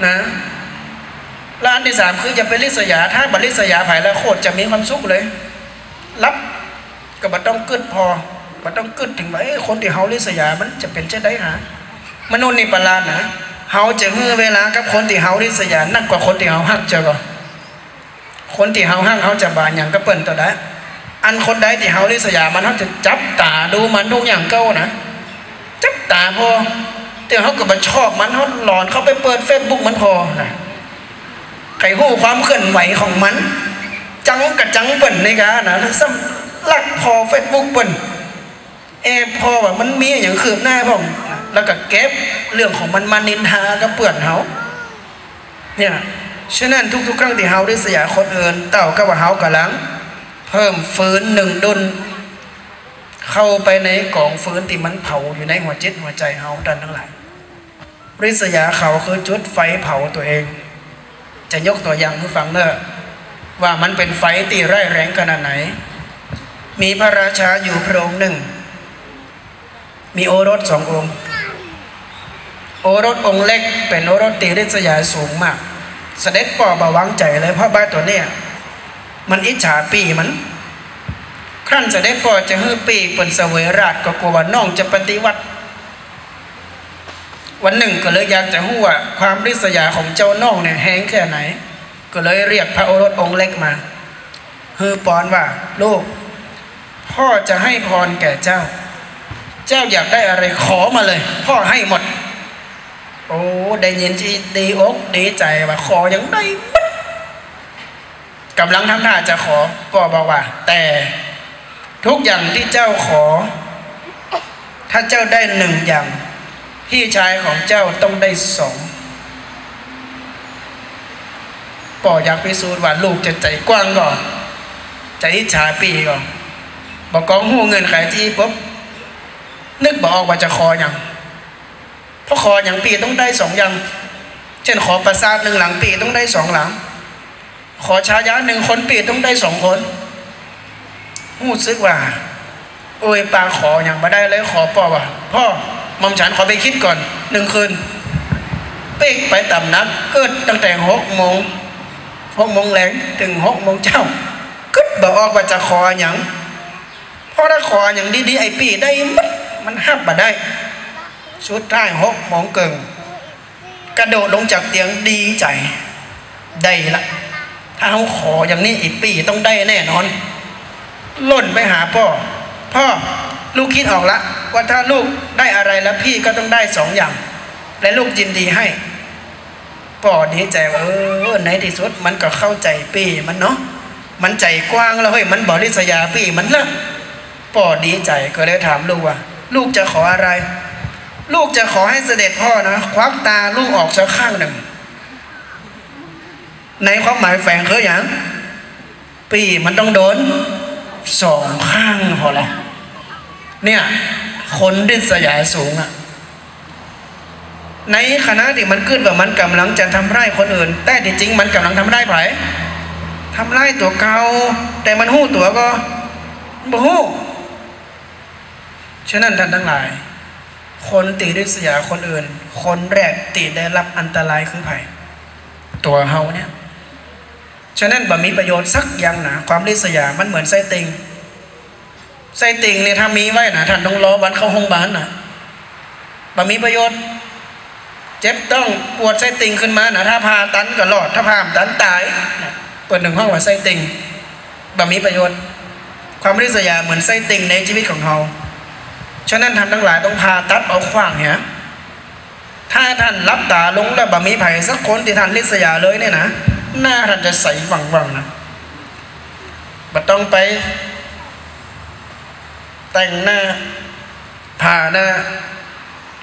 นะ ร้านที่สามคือจะเป็นลิษยา ถ้าบัลิษยาภายแล้วโคตรจะมีความสุขเลย รับก็บ่ต้องกึดพอบ่ต้องกึดถึงว่าเอ้คนที่เฮาลิษยามันจะเป็นเช่นไดหามนุษย์นี่ประหลาดนะเฮาจะเฮือเวลากับคนที่เฮาลิษยานักกว่าคนที่เฮาฮักเจ้าก็คนที่เฮาฮักเฮาจะบานอย่างก็เปิ้นตัวได้อันคนใดที่เฮาลิษยามันเฮาจะจับตาดูมันทุกอย่างเก้านะจับตาพอแต่เขาก็บ่ชอบมันเขาหลอนเขาไปเปิดเฟซบุ๊กมันพอนะ ใครหู้ความเคลื่อนไหวของมัน จังกับจังเปิ่นในกานะซ้ำลักพอเฟซบุ๊กเปิ่นเอพอว่ามันมีอย่างคืบหน้าผมแล้วก็เก็บเรื่องของมันมานินทากับเปื่อนเฮาเนี่ยฉะนั้นทุกๆ ครั้งที่เฮาได้เสียคนอื่นเต่าก็ว่าเฮากำลัง เพิ่มฟื้นหนึ่งดุลเข้าไปในกองฟื้นที่มันเผาอยู่ในหัวจิตหัวใจเฮาดันทั้งหลายริษยาเขาคือจุดไฟเผาตัวเอง จะยกตัวอย่างให้ฟังเนอะว่ามันเป็นไฟตีไร้แรงขนาดไหน มีพระราชาอยู่พระองค์หนึ่ง มีโอรสสององค์ โอรสองค์เล็กเป็นโอรสตีริษยาสูงมากเสด็จป่อบาวังใจเลยเพราะบ้านตัวเนี้ยมันอิจฉาปีมัน ครั้นเสด็จป่อจะฮื้อปีเปินเสวยราชก็กลัวว่าน้องจะปฏิวัติ วันหนึ่งก็เลยอยากจะรู้ว่าความริษยาของเจ้าน้องเนี่ยแห้งแค่ไหน ก็เลยเรียกพระโอรสองค์เล็กมาฮือปอนว่าลูก พ่อจะให้พรแก่เจ้า เจ้าอยากได้อะไรขอมาเลย พ่อให้หมด โอ้ได้ยินที่ดีอกดีใจว่าขออย่างได้มัดกำลังทำท่าจะขอก็บอกว่า แต่ทุกอย่างที่เจ้าขอ ถ้าเจ้าได้หนึ่งอย่าง พี่ชายของเจ้าต้องได้สองป่ออยากพิสูจน์ว่าลูกจะใจกว้างก่อนใจฉาปีก่อนบอกกองหูเงินขายที่ปุ๊บนึกบอกออกว่าจะคออย่างเพราะคออย่างปีต้องได้สองอย่าง เช่นขอประสาทหนึ่งหลังปีต้องได้สองหลัง ขอชายะหนึ่งคนปีต้องได้สองคนหูซึกว่า โอ้ยปาขออย่างมาได้เลยขอพ่อว่าพ่อ มอมฉันขอไปคิดก่อนหนึ่งคืน เป๊กไปต่ำนักเกิดตั้งแต่หกโมงหกโมงแรงถึงหกโมงเช้าก็บอกออกว่าจะขออย่างพราะถ้าขออย่างดีๆไอปีได้มัดมันห้ามมาได้ สุดท้ายหกโมงเกิงกระโดดลงจากเตียงดีใจได้ละถ้าเขาขออย่างนี้อีกปีต้องได้แน่นอน ล่นไปหาพ่อ พ่อลูกคิดออกละ ว่าถ้าลูกได้อะไรแล้วพี่ก็ต้องได้สองอย่าง และลูกยินดีให้พ่อดีใจว่าเออในที่สุดมันก็เข้าใจปี่มันเนาะมันใจกว้างแล้วเฮ้ยมันบริษยาปี่มันละพ่อดีใจก็เลยถามลูกว่า ลูกจะขออะไร ลูกจะขอให้เสด็จพ่อนะควักตาลูกออกสักข้างหนึ่ง ในความหมายแฝงคืออย่างปี่มันต้องโดนสองข้างพอละเนี่ย คนดิษยาสูงอะในคณะที่มันขึ้นว่ามันกำลังจะทำร้ายคนอื่น แต่ที่จริงมันกำลังทำร้ายไผ่ทำร้ายตัวเกาแต่มันหู้ตัวก็บ่หู้ฉะนั้นท่านทั้งหลาย คนตีดิษยาคนอื่น คนแรกตีได้รับอันตรายคือไผ่ตัวเฮาเนี่ย ฉะนั้นบ่มีประโยชน์สักอย่างนะความริษยามันเหมือนไส้ติง ไส้ติ่งเนี่ยถ้ามีไว้นะท่านต้องรอวันเข้าห้องบ้านนะบ่มีประโยชน์ เจ็บต้องปวดไส้ติ่งขึ้นมานะถ้าพาตันก็รอด ถ้าพามตันตายเปิดหนึ่งห้องว่าไส้ติ่งบ่มีประโยชน์ ความริษยาเหมือนไส้ติ่งในชีวิตของเราฉะนั้นท่านทั้งหลายต้องพาตัดเอาขว้างเนี่ยถ้าท่านรับตาลงแล้วบ่มีไผ่สักคนที่ท่านริษยาเลยเนี่ยนะหน้าท่านจะใสหวังๆนะบ่ต้องไป แต่งหน้าผ่าหน้า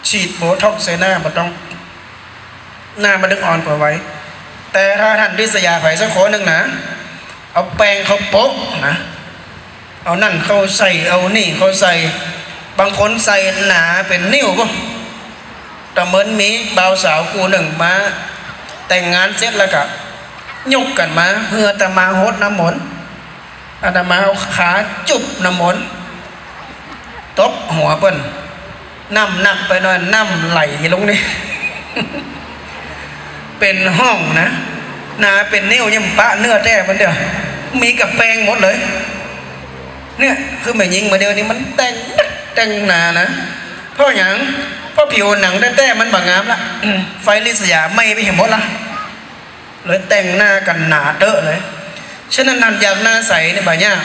ฉีดโบท็อกซ์ใส่หน้าบ่ต้อง หน้ามันดึงอ่อนกว่าไว้ แต่ถ้าท่านริษยาไผ่สักคนหนึ่งนะ เอาแป้งเขาโป๊ะนะ เอานั่นเขาใส่เอานี่เขาใส่ บางคนใส่หนาเป็นนิ้วก็แต่เหมือนมีบ่าวสาวกูหนึ่งมา แต่งงานเสร็จแล้วก็ยกกันมาเพื่ออาตมาโหดน้ำมนต์อาตมาเอาขาจุบน้ำมนต์ ตบหัวเปิ้นน้ำหนักไปหน่อยน้ำไหลลงนี่เป็นห้องนะนาเป็นนิ้วยิ่มปะเนื้อแท้มันเดียวมีกับแปลงหมดเลย เนี่ยคือแม่ยิงมาเดียวนี้มันแต่งแต่งหนานะเพราะอย่างเพราะผิวหนังแต้ๆมันบางงามละไฟลิสยาไม่ไปเห็นหมดละเลยแต่งหน้ากันหนาเตอะเลยฉะนั้นท่านอยากหน้าใสเนี่ยบางอย่าง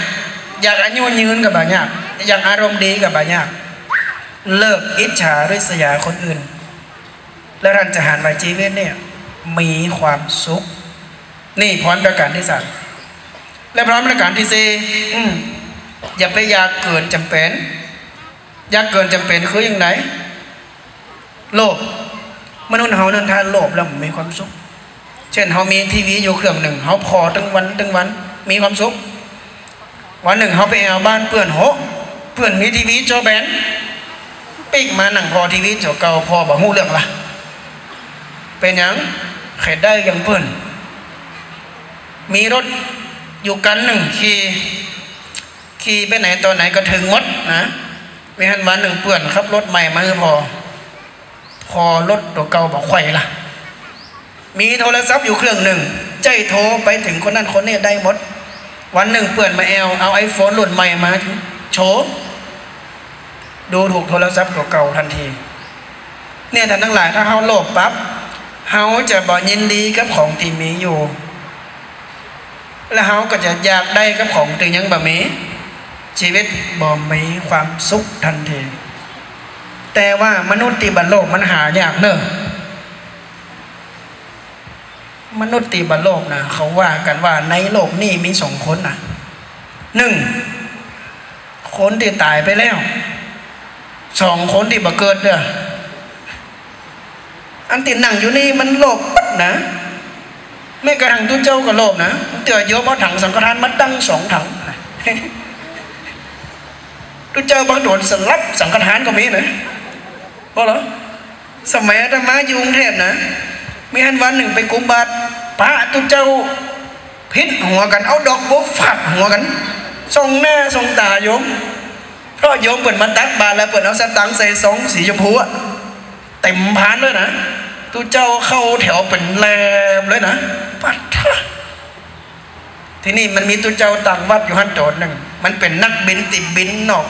อยากอายุยืนกับบางอย่างอยากอารมณ์ดีกับบางอย่างเลิกอิจฉาริษยาคนอื่น แล้วท่านจะหันไปชีวิตเนี่ยมีความสุข นี่พร้อมประการที่สามและพร้อมประการที่สี่อืมอย่าไปอยากเกินจำเป็นอยากเกินจำเป็นคืออย่างไรโลภมนุษย์เฮานั้นถ้าโลภแล้วมันมีความสุข เช่นเฮามีทีวีอยู่เครื่องหนึ่งเฮาพอตั้งวันตั้งวัน มีความสุข วันหนึ่งเฮาไปเอาบ้านเพื่อนโหเพื่อนมีทีวีจอแบนปิกมาหนังพอทีวีจอเก่าพอบ่ฮู้เรื่องละเป็นยังใครได้อยังเพื่อนมีรถอยู่กันหนึ่งขี่ขี่ไปไหนตอนไหนก็ถึงมดนะมีหันวันหนึ่งเพื่อนขับรถใหม่มาคือพอ พอรถตัวเก่าบอกไข่ละมีโทรศัพท์อยู่เครื่องหนึ่งใจโทรไปถึงคนนั้นคนนี้ได้หมด วันหนึ่งเปื่อนมาแอลเอาไอโฟนรุ่นใหม่มาโชว์ดูถูกโทรศัพท์เก่าทันที เนี่ยท่านทั้งหลายถ้าเฮาโลภปั๊บเฮาจะบ่ยินดีกับของที่มีอยู่ แล้วเฮาก็จะอยากได้กับของที่ยังบ่มีชีวิตบ่มีความสุขทันที แต่ว่ามนุษย์ที่บันโลกมันหายากเนอะ มนุษย์ตีบันโลกนะเขาว่ากันว่าในโลกนี้มีสองคนนะหนึ่งคนที่ตายไปแล้วสองคนที่บัเกิดเด้ออันที่นั่งอยู่นี่มันโลภปัดนะไม่กระทังทุเจ้าก็โลภนะเตือโยมเอาะถังสังฆทานมาตั้งสองถังทุเจ้าบางโดนสลับสังฆทานก็มีนะเพราะเหรอสมัยอาตมาอยู่กรุงเทพนะ มีฮันวันหนึ่งไปกุมบาตรพระตุเจ้าพิษหัวกันเอาดอกบัวฝาดหัวกันส่งหน้าส่งตาโยม เพราะโยมเปิดมาตักบาแล้วเปิดเอาสตังใส่สองสีชมพูอะเต็มพานเลยนะตุเจ้าเข้าแถวเป็นแลมเลยนะปัดท่าที่นี่มันมีตุเจ้าต่างวัดอยู่ฮันโจดหนึ่งมันเป็นนักบินติดบินนอก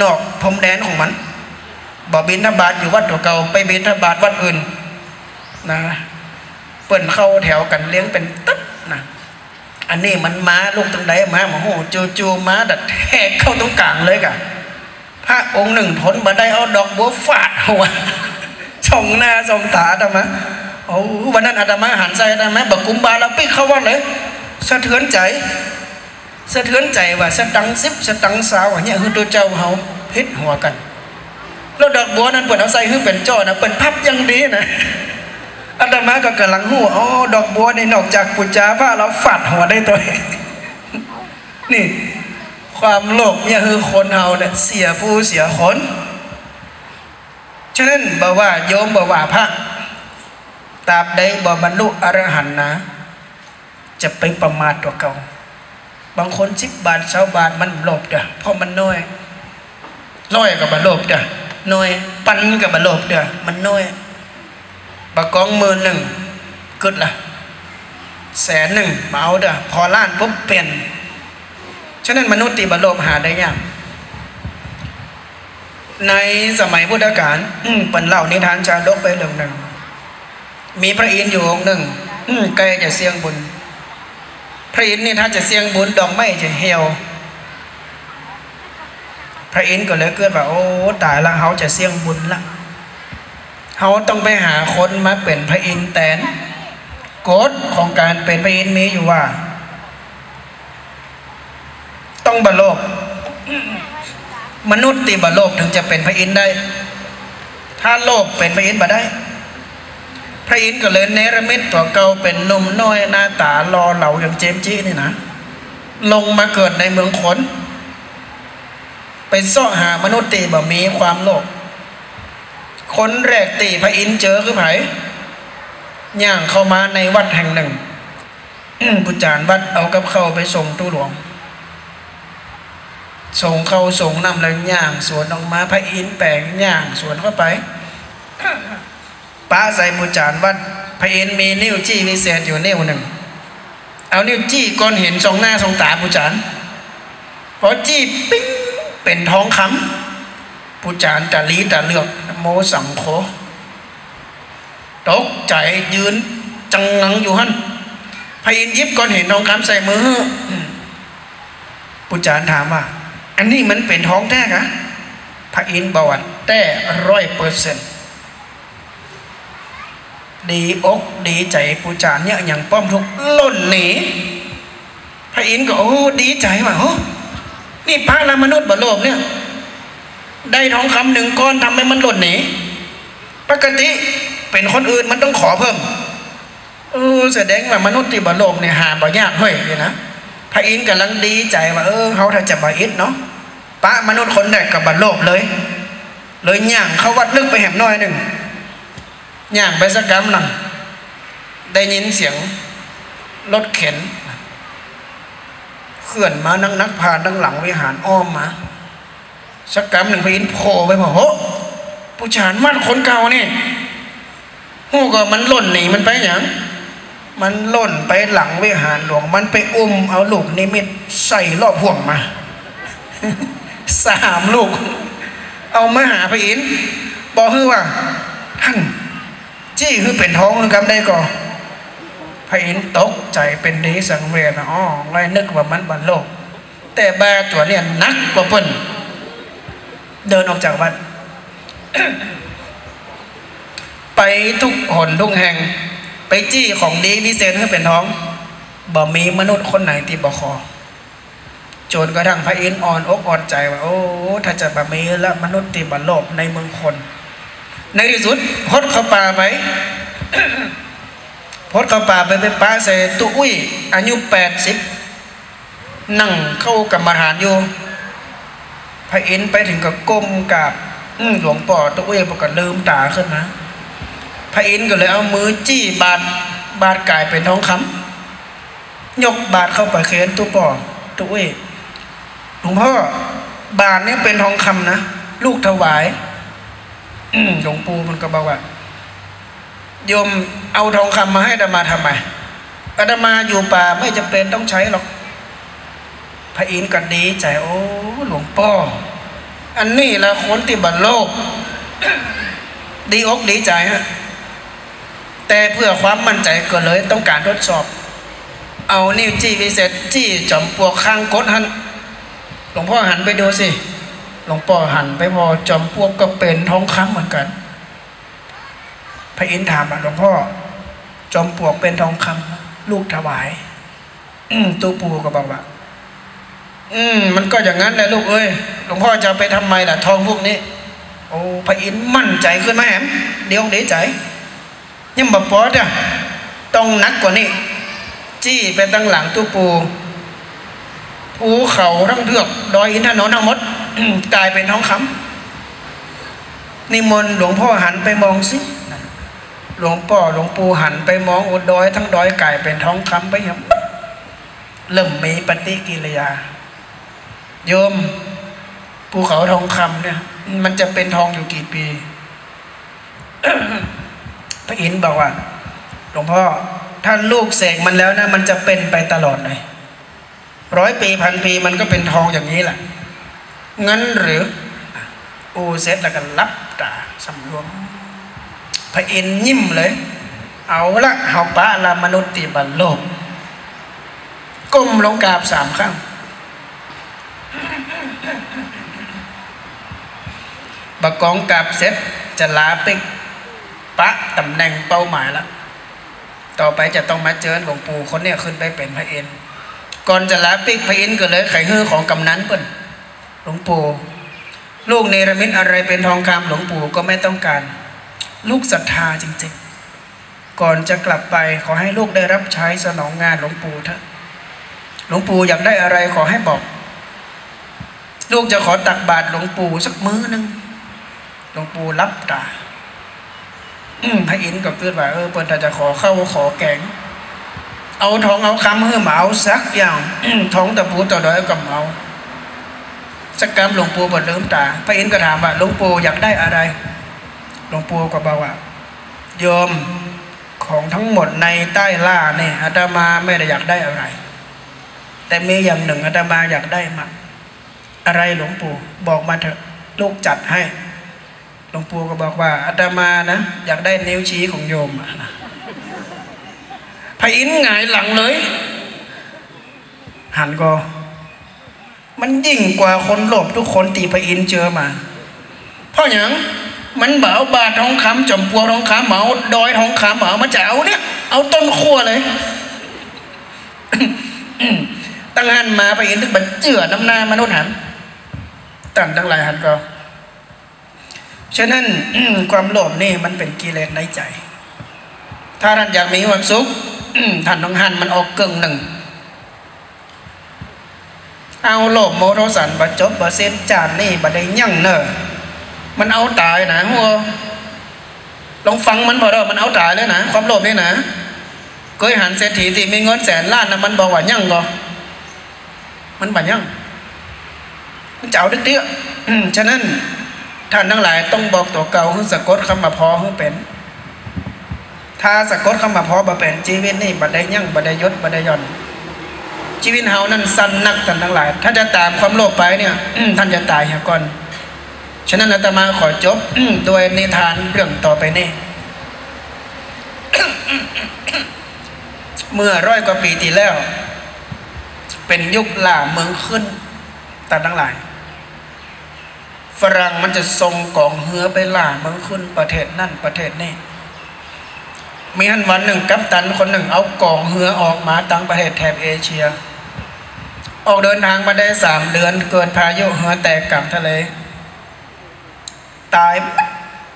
นอกพรมแดนของมันบ่บินทบาทอยู่วัดตัวเก่าไปบินทบาทวัดอื่น นะเปิ่นเข้าแถวกันเลี้ยงเป็นตึ๊บนะอันนี้มันม้าลูกตรงไหนม้าหมอโหจูจูม้าดัดแทกเข้าตรงกลางเลยกะพระองค์หนึ่งทนมาได้เอาดอกบัวฟาดหัวส่งหน้าส่งตาธรรมะโอ้วันนั้นอาตมาหันใจอาตมาบักกุมบาลปิ๊กเข้าวัดเลยสะเทือนใจสะเทือนใจว่าสะตังสิบสะตังสาวอย่างเงี้ยคือตัวเจ้าเขาพิษหัวกันแล้วดอกบัวนั้นเปิดเอาใส่คือเป็นจ้อนะเป็นพับยังดีนะ อาตมาก็กำลังหูอ๋อดอกบัวในนอกจากปุจจาว่าเราฝัดหัวได้ตัวเองนี่ ความโลภเนี่ยคือคนเฮาเนี่ยเสียผู้เสียคนฉะนั้นบอกว่าโยมบอกว่าพระตราบใดบ่บรรลุอรหันต์นะ จะไปประมาทตัวเก่า บางคนสิบบาทสาบาทมันโลภเด้อเพราะมันน้อยน้อยกับบโลภเด้อน้อยปันกับบโลภเด้อมันน้อย บากองมือหนึ่งกึดละแสนหนึ่งเอาเด้อพอล้านปุ๊บเปลี่ยน ฉะนั้นมนุษย์ตีบโลภหาได้ยากในสมัยพุทธกาลเปันเล่านิทานชาดกไปเรื่องหนึ่ง มีพระอินทร์อยู่องค์หนึ่งใกล้จะเสียงบุญ พระอินทร์นี่ถ้าจะเสียงบุญดอกไม้จะเหี่ยว พระอินทร์ก็เลยเกิดว่าโอ้ตายละเขาจะเสียงบุญละ เขาต้องไปหาคนมาเป็นพระอินทร์แตนกฎของการเป็นพระอินทร์มีอยู่ว่า ต้องบรรลภมนุษย์ตีบรรลภถึงจะเป็นพระอินทร์ได้ ถ้าโลภเป็นพระอินทร์บ่ได้ พระอินทร์ก็เลยเนรมิตตัวเก่าเป็นหนุ่มน้อยหน้าตารอเหลาอย่างเจมจี้นี่นะลงมาเกิดในเมืองขนไปซ่อหามนุษย์ตีบ่มีความโลภ คนแรกตีพระอินเจอคือไผ่ย่างเข้ามาในวัดแห่งหนึ่งผู้จานวัดเอากับเข้าไปส่งตู้หลวง ส่งเข้าส่งน้ำแล้วย่าง สวนออกมาพระอินแปลงย่างสวนเข้าไปป้าใส่ผู้จานวัดพระอินมีนิ้วจี้วิเศษอยู่นิ้วหนึ่ง เอานิ้วจี้ก้อนเห็นสองหน้าสองตาผู้จานพอจี้ปิ้งเป็นท้องคำ ผู้จานตะลีตะเลือกนโมสังโฆตกใจยืนจังงังอยู่หันพระอินทร์ยิบก้อนเห็นทองคำใส่มือผู้จานถามว่า อันนี้มันเป็นท้องแท้กะพระอินทร์บอกว่าแต่ร้อยเปอร์เซ็นต์ดีอกดีใจปูจานเนี่ยอย่างป้อมทุกล่นหนีพระอินทร์ก็โอ้ดีใจว่าโอ้นี่พระและมนุษย์บนโลกเนี่ย ได้ทองคำหนึ่งก้อนทำให้มันหล่นหนีปกติเป็นคนอื่นมันต้องขอเพิ่มเออแสดงว่ามนุษย์ที่บโลกเนี่ยหาบ่ยากเฮ้ยเนี่ยนะพระอินทร์กำลังดีใจว่าเออเขาถ้าจะบ่อิดเนาะปะมนุษย์คนแรกกับบนโลกเลย เลยย่างเขาวัดลึกไปแหมน้อยหนึ่งย่างไปสักกำหนึ่งได้ยินเสียงรถเข็นเคลื่อนมานั่งนักพาดังหลังวิหารอ้อมมา สักกำหนึ่งพระอินทร์โผล่ไปบอกโหผู้ชานมั่นคนเก่านี่หูก็มันล่นหนีมันไปอย่างมันล่นไปหลังวิหารหลวง มันไปอุ้มเอาลูกนิมิตใส่รอบห่วงมาสามลูก เอามาหาพระอินทร์บอกคือว่า ท่านจี้คือเป็นท้องคือกับได้ก่อพระอินทร์ตกใจเป็นดีสังเวชนอ๋อไงนึกว่ามันบันโลก แต่แบตัวเนี่ยนักกว่าเปิ้น เดินออกจากวัด ไปทุกหนทุกแห่ง ไปจี้ของดีวิเศษให้เป็นท้องบ่มีมนุษย์คนไหนที่บ่ขอจนกระทั่งพระอินทร์อ่อนอกอ่อนใจว่า โอ้ ถ้าจะบบมีละมนุษย์ที่บันโลกในเมืองคน ในที่สุดพดเข้าป่าไปพดเข้าป่าไปไปป้าใส่ตุอุ้ยอายุแปดสิบนั่งเข้ากรรมฐานอยู่ พระอินไปถึงกับก้มกราบหลวงป่อตุอุ้ยปกติลืมตาขึ้นนะพระอินก็เลยเอามือจี้บาดบาดกายเป็นทองคำยกบาดเข้าไปเค้นตุป่อตุอุ้ยหลวงพ่อบาทนี้เป็นทองคำนะลูกถวายหลวงปู่มันก็บอกว่าโยมเอาทองคำมาให้อาตมาทำไมอาตมาอยู่ป่าไม่จำเป็นต้องใช้หรอก พระอินทร์ก็ดีใจโอ้หลวงพ่ออันนี้ละคนที่บันโลก ดีอกดีใจฮะแต่เพื่อความมั่นใจก็เลยต้องการทดสอบ เอานิ้วจี้วิเศษจี้จอมปลวกข้างกดหันหลวงพ่อหันไปดูสิหลวงพ่อหันไปพอจอมปลวกก็เป็นทองคำเหมือนกัน พระอินทร์ถามอะหลวงพ่อ จอมปลวกเป็นทองคำลูกถวาย อืตูปูก็บอกว่า อืมมันก็อย่างนั้นแหละลูกเอ้ยหลวงพ่อจะไปทำไมล่ะ ทองพวกนี้ โอ้พระอินทร์มั่นใจขึ้นไหมแอมเดี๋ยวเดี๋ยวใจยังบอกปอดอะต้องหนักกว่านี้ จี้ไปตั้งหลังตู้ปูภูเขาทั้งเทือกดอยอินทนนท์ทั้งหมดกลายเป็นทองคำนิมนต์หลวงพ่อหันไปมองสิหลวงพ่อหลวงปู่หันไปมองอุดอยทั้งดอยกลายเป็นท้องคำไปอย่างเริ่มมีปฏิกิริยา โยมภูเขาทองคำเนี่ย มันจะเป็นทองอยู่กี่ปีพระอินทร์บอกว่าหลวงพ่อถ้าลูกเสกมันแล้วนะ มันจะเป็นไปตลอดเลยร้อยปีพันปีมันก็เป็นทองอย่างนี้แหละงั้นหรืออูเสร็จแล้วก็รับตาสำรวม พระอินทร์ยิ้มเลย เอาละเฮาปะละมนุษย์ติบันโลก ก้มลงกราบสามครั้ง บกองกราบเสร็จะลาไปปะตำแหน่งเป้าหมายแล้วต่อไปจะต้องมาเจอหลวงปู่คนเนี้ยขึ้นไปเป็นพระเอ็นก่อนจะลาปิกพระอินทร์ก็เลยไข่ฮื้อของกำนันเปิ้นหลวงปู่ลูกเนรมิตอะไรเป็นทองคำหลวงปู่ก็ไม่ต้องการ ลูกศรัทธาจริงๆ ก่อนจะกลับไปขอให้ลูกได้รับใช้สนองงานหลวงปู่เถอะหลวงปู่อยากได้อะไรขอให้บอก ลูกจะขอตักบาตรหลวงปู่สักมื้อนึงหลวงปู่รับตาพระอินทร์ก็เกิดว่าเออเปิ้นจะขอเข้าขอแกง เอาทองเอาคำเฮือมาเอาสักอย่างท้องตะปูต่อดอยกับเอาสักกรรมหลวงปู่บดลืมตา พระอินทร์ก็ถามว่าหลวงปู่อยากได้อะไรหลวงปู่ก็บอกว่าโยมของทั้งหมดในใต้ล่าเนี่ยอาตมาไม่ได้อยากได้อะไร แต่มีอย่างหนึ่งอาตมาอยากได้มา อะไรหลวงปู่บอกมาเถอะลูกจัดให้ หลวงปู่ก็บอกว่าอาตมานะอยากได้นิ้วชี้ของโยมอะนะพระอินทร์หงายหลังเลย หันก็ มันยิ่งกว่าคนโลภทุกคนตีพระอินทร์เจอมาเพราะอย่างมันเบาบาททองคำจอมปัวทองคำเหมาดอยทองคำเหมามาจะเอาเนี่ย เอาต้นขั้วเลยตั้งหันมาพระอินทร์ถึงบันเจือน้ำหน้ามนุษย์หัน ตั้งทั้งหลายหันก็ฉะนั้นความโลภนี่มันเป็นกิเลสในใจ ถ้าท่านอยากมีความสุขท่านต้องหันมันออกเกึ่งหนึ่ง เอาโลภโมโทสันบัจบบัเซนจานนี่บัได้ยั่งเนอมันเอาตายนะหัวลองฟังมันพอเด้อมันเอาตายเลยนะความโลภนี่นะเคยหันเศรษฐีที่มีเงินแสนล้านนะมันบอกว่ายั่งก็มันบ่ยั่ง มันจะเอาดึกเดี้ยฉะนั้นท่านทั้งหลายต้องบอกตัวเก่าให้สะกดคำมาพอให้เป็น ถ้าสะกดคำมาพอบ่เป็นชีวิตนี่บัได้ยั่งบัได้ยศบัได้ย่อนชีวิตเฮานั้นสั้นนักท่านทั้งหลาย ถ้าจะตามความโลภไปเนี่ยท่านจะตายเหียก่อน ฉะนั้นอาตมาขอจบโดยนิทานเรื่องต่อไปนี่เมื่อร้อยกว่าปีที่แล้ว เป็นยุคล่าเมืองขึ้นท่านทั้งหลาย ฝรั่งมันจะส่งกองเฮือไปล่าเมืองขึ้นประเทศนั่นประเทศนี้มีฮันวันหนึ่งกัปตันคนหนึ่งเอากองเฮือออกมาตั้งประเทศแถบเอเชีย ออกเดินทางมาได้สามเดือนเกิดพายุเฮือแตกกลางทะเล ตาย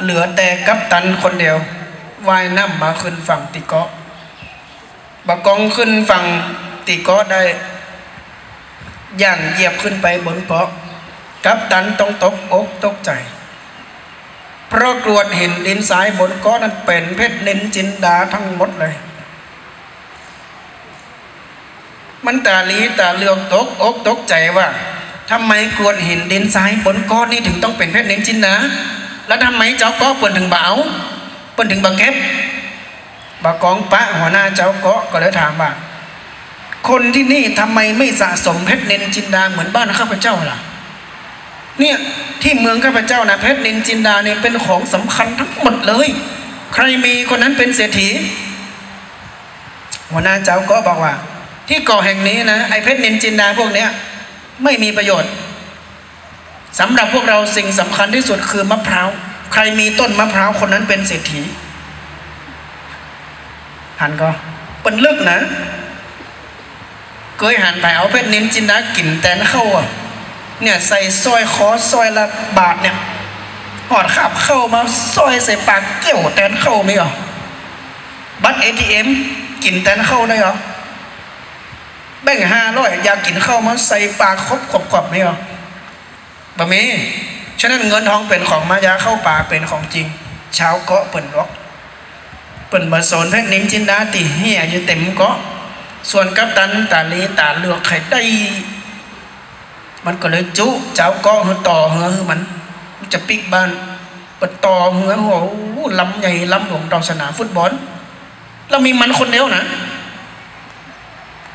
เหลือแต่กัปตันคนเดียวว่ายน้ำมาขึ้นฝั่งติเกาะบกองขึ้นฝั่งติเกาะได้ย่างเหยียบขึ้นไปบนเกาะ กัปตันต้องตกอกตกใจ เพราะกรวดเห็นดินทรายบนกาะนั้นเป็นเพชรนินจินดาทั้งหมดเลย มันตาลีตาเลือกตกอกตกใจว่าทำไมกรวดหินดินทรายบนกาะนี้ถึงต้องเป็นเพชรนินจินดาแล้วทำไมเจ้ากาะเปิดถึงเบาเปิดถึงบาเก็บบากองปะหัวหน้าเจ้ากาะก็เลยถามว่า คนที่นี่ทำไมไม่สะสมเพชรนินจินดาเหมือนบ้านข้าพเจ้าล่ะ เนี่ยที่เมืองข้าพเจ้านะเพชรนินจินดาเนี่ยเป็นของสำคัญทั้งหมดเลย ใครมีคนนั้นเป็นเศรษฐีหัวหน้าเจ้าก็บอกว่า ที่เกาะแห่งนี้นะไอ้เพชรนินจินดาพวกเนี้ยไม่มีประโยชน์สำหรับพวกเราสิ่งสำคัญที่สุดคือมะพร้าวใครมีต้นมะพร้าวคนนั้นเป็นเศรษฐีหันก็เป็นลึกนะเคยหันไปเอาเพชรนินจินดากินแตนเข้าอะ เนี่ยใส่ซอยคอซอยละบาทเนี่ยหอดขับเข้ามาซอยใส่ปากเกี่ยวแตนเข้าไหมอะบัตรเอทีเอ็มกินแตนเข้าได้หรอแบ่งห้าร้อยอยากกินเข้ามาใส่ปากครบขบขบไหมอะบะมีฉะนั้นเงินทองเป็นของมายาเข้าป่าเป็นของจริงเช้าเกาะเปิ่นล็อกเปิ่นมาโซนแพ็กนิ้มจินดาตีเฮียอยู่เต็มเกาะส่วนกัปตันตาลีตาเลือกไข่ได้ มันก็เลยจุเจ้าก็หือต่อเหือมันจะปิกบ้านเปิดต่อเหือหัวล้ำใหญ่ล้ำหลวงดอกสนามฟุตบอลเรามีมันคนเดียวนะ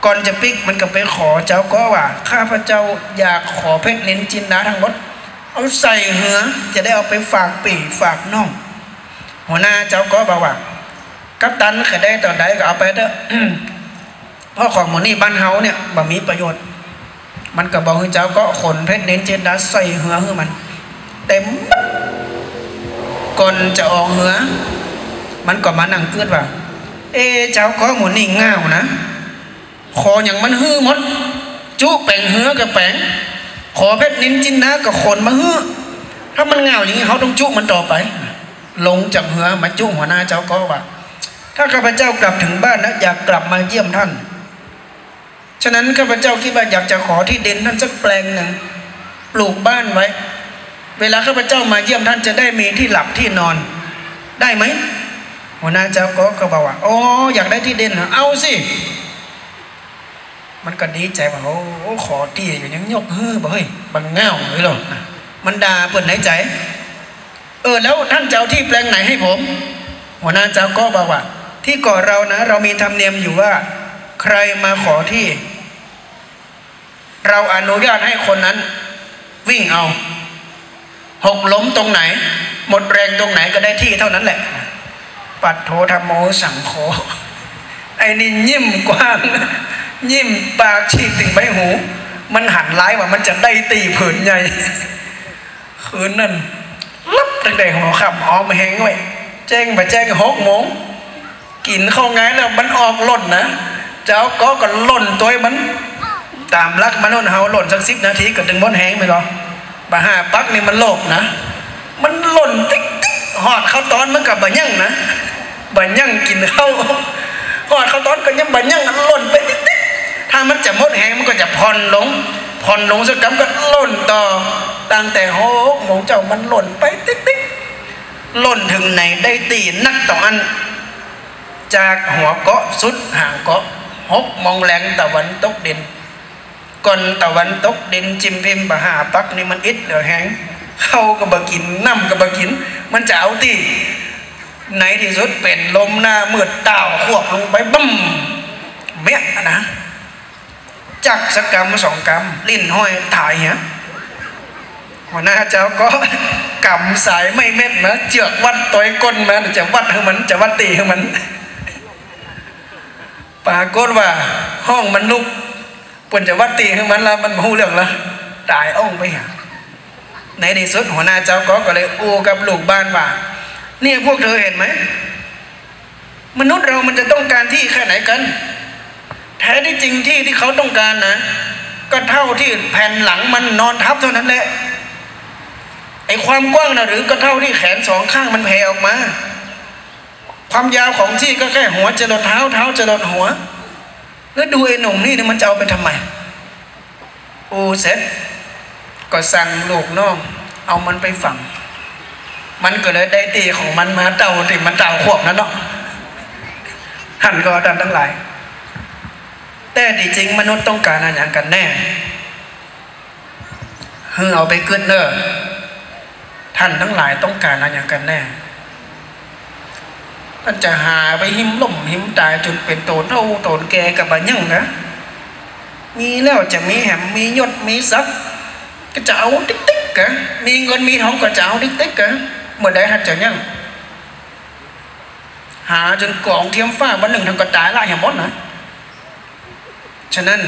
ก่อนจะปิกมันก็ไปขอเจ้าก็ว่า ข้าพระเจ้าอยากขอเพชรเน้นจินดาทั้งหมดเอาใส่เหือจะได้เอาไปฝากปีฝากน้อง หัวหน้าเจ้าก็บอกว่า กัปตันเคยได้ตอนใดก็เอาไปเถอะพราะของหมนี่บ้านเฮาเนี่ยบ่มีประโยชน์ มันก็บอกให้เจ้าก็ขนเพชรเน้นเจนดาใส่เหือให้มัน เต็มก่อนจะออกเหือ มันก็มานั่งเกิดว่า เอเจ้าก็หมุนนี่ง่าวนะขออย่างมันฮื้อมด จุแป่งเหือกับแป่งขอเพชรนินจินนะกับขนมาฮื้อถ้ามันเงาอย่างนี้เขาต้องจุมันต่อไป ลงจากเหือมาจุหัวหน้าเจ้าก็ว่า ถ้าข้าพเจ้ากลับถึงบ้านนะอยากกลับมาเยี่ยมท่าน ฉะนั้นข้าพเจ้าคิดว่าอยากจะขอที่เด่นท่านสักแปลงหนึ่งปลูกบ้านไว้ เวลาข้าพเจ้ามาเยี่ยมท่านจะได้มีที่หลับที่นอน ได้ไหมหัวหน้าเจ้าก็ก็บอกว่าอ๋ออยากได้ที่เด่นเอาสิมันก็ดีใจว่าโอ้ขอตีอยู่ยังยกเฮ้อบ่เฮ้ยบังเง่าเลยหรอมันด่าเปิดไหนใจ เออแล้วท่านเจ้าที่แปลงไหนให้ผม หัวหน้าเจ้าก็บอกว่า ที่ก่อเรานะ เรามีธรรมเนียมอยู่ว่า ใครมาขอที่ เราอนุญาตให้คนนั้น วิ่งเอาหกล้มตรงไหน หมดแรงตรงไหนก็ได้ที่เท่านั้นแหละ ปัดโทธรรมโมสังโฆไอ้นี่ยิ้มกว้าง ยิ้มปากฉีกถึงใบหู มันหันร้ายว่ามันจะได้ตีผืนใหญ่คืนนั้นลับตั้งแต่หัวค่ำออมแหงไว้แจ้งมาแจ้งหกโมงกินเข้าไงแล้วมันออกล่นนะ เจ้าก็ก็ล่นตัวมัน ตามลักมันนเฮาหล่นสักสิบนาทีก็ถึงบนแหงไปก่อนบาห้าปักนี่มันโลภนะ มันหล่นติ๊กติ๊กหอดเข้าตอนมันกับบะยั่งนะบะยั่งกินเข้าหอดเข้าตอนก็ยังบะยั่งมันหล่นไปติ๊กติ๊กถ้ามันจะหมดแหงมันก็จะผ่อนลงผ่อนลงสักกำก็หล่นต่อตั้งแต่หกโมงเจ้ามันหล่นไปติ๊กติ๊กหล่นถึงไหนได้ตีนักต่ออัน จากหัวเกาะสุดห่างเกาะหกมองแหลงตะวันตกดิน ก่อนตะวันตกเดินจิมพิมบะหาปักนี่มันอิดเดือแหงเข้าก็บกินน้ำก็บกิน มันจะเอาตีไหนที่สุดเป็นลมหน้ามืดเต่าขวบลงไปบึ้มเมียนะจักสกกรรมสองกรรมลิ้นห้อยถ่ายเหี้ยหัวหน้าเจ้าก็กำสายไม่เม็ดนะเจือกวัดตัวก้นมาจะวัดให้มันจะวัดตีให้มันปรากฏว่าห้องมันลุก ปนจะวัดตีให้มันละมันหูเรื่องละตายอ่องไปหาในที่สุดหัวหน้าเจ้าก็ก็เลยอูกับลูกบ้านว่าเนี่ยพวกเธอเห็นไหมมนุษย์เรามันจะต้องการที่แค่ไหนกัน แท้ที่จริงที่ที่เขาต้องการนะ ก็เท่าที่แผ่นหลังมันนอนทับเท่านั้นแหละไอ้ความกว้างนะหรือก็เท่าที่แขนสองข้างมันแผ่ออกมา ความยาวของที่ก็แค่หัวจะลดเท้าเท้าจะลดหัว แล้วดูไอ้หนุ่มนี่มันจะเอาไปทำไมโอูเสร็จก็สั่งลูกน้อง เอามันไปฝัง มันก็เลยได้ตีของมันมาเต่าติมันเต่าขวบนั่นเนาะหันก็ดันทั้งหลาย แต่ที่จริงมนุษย์ต้องการอะไรอย่างกันแน่เฮ้เอาไปขึ้นเนอะท่านทั้งหลายต้องการอะไรอย่างกันแน่ ท่านจะหาไปหิมล่มหิมตายจนเป็นโตนเท่าโตนแกกับบัญญังนะ มีแล้วจะมีแหมมียศมีทรัพย์ก็จะเอาติ๊กติ๊กกะมีเงินมีทองก็จะเอาติ๊กติ๊กกะเมื่อใดท่านจะยังหาจนกองเทียมฟ้าวันหนึ่งทางก็ตายละอย่างหมดนะฉะนั้น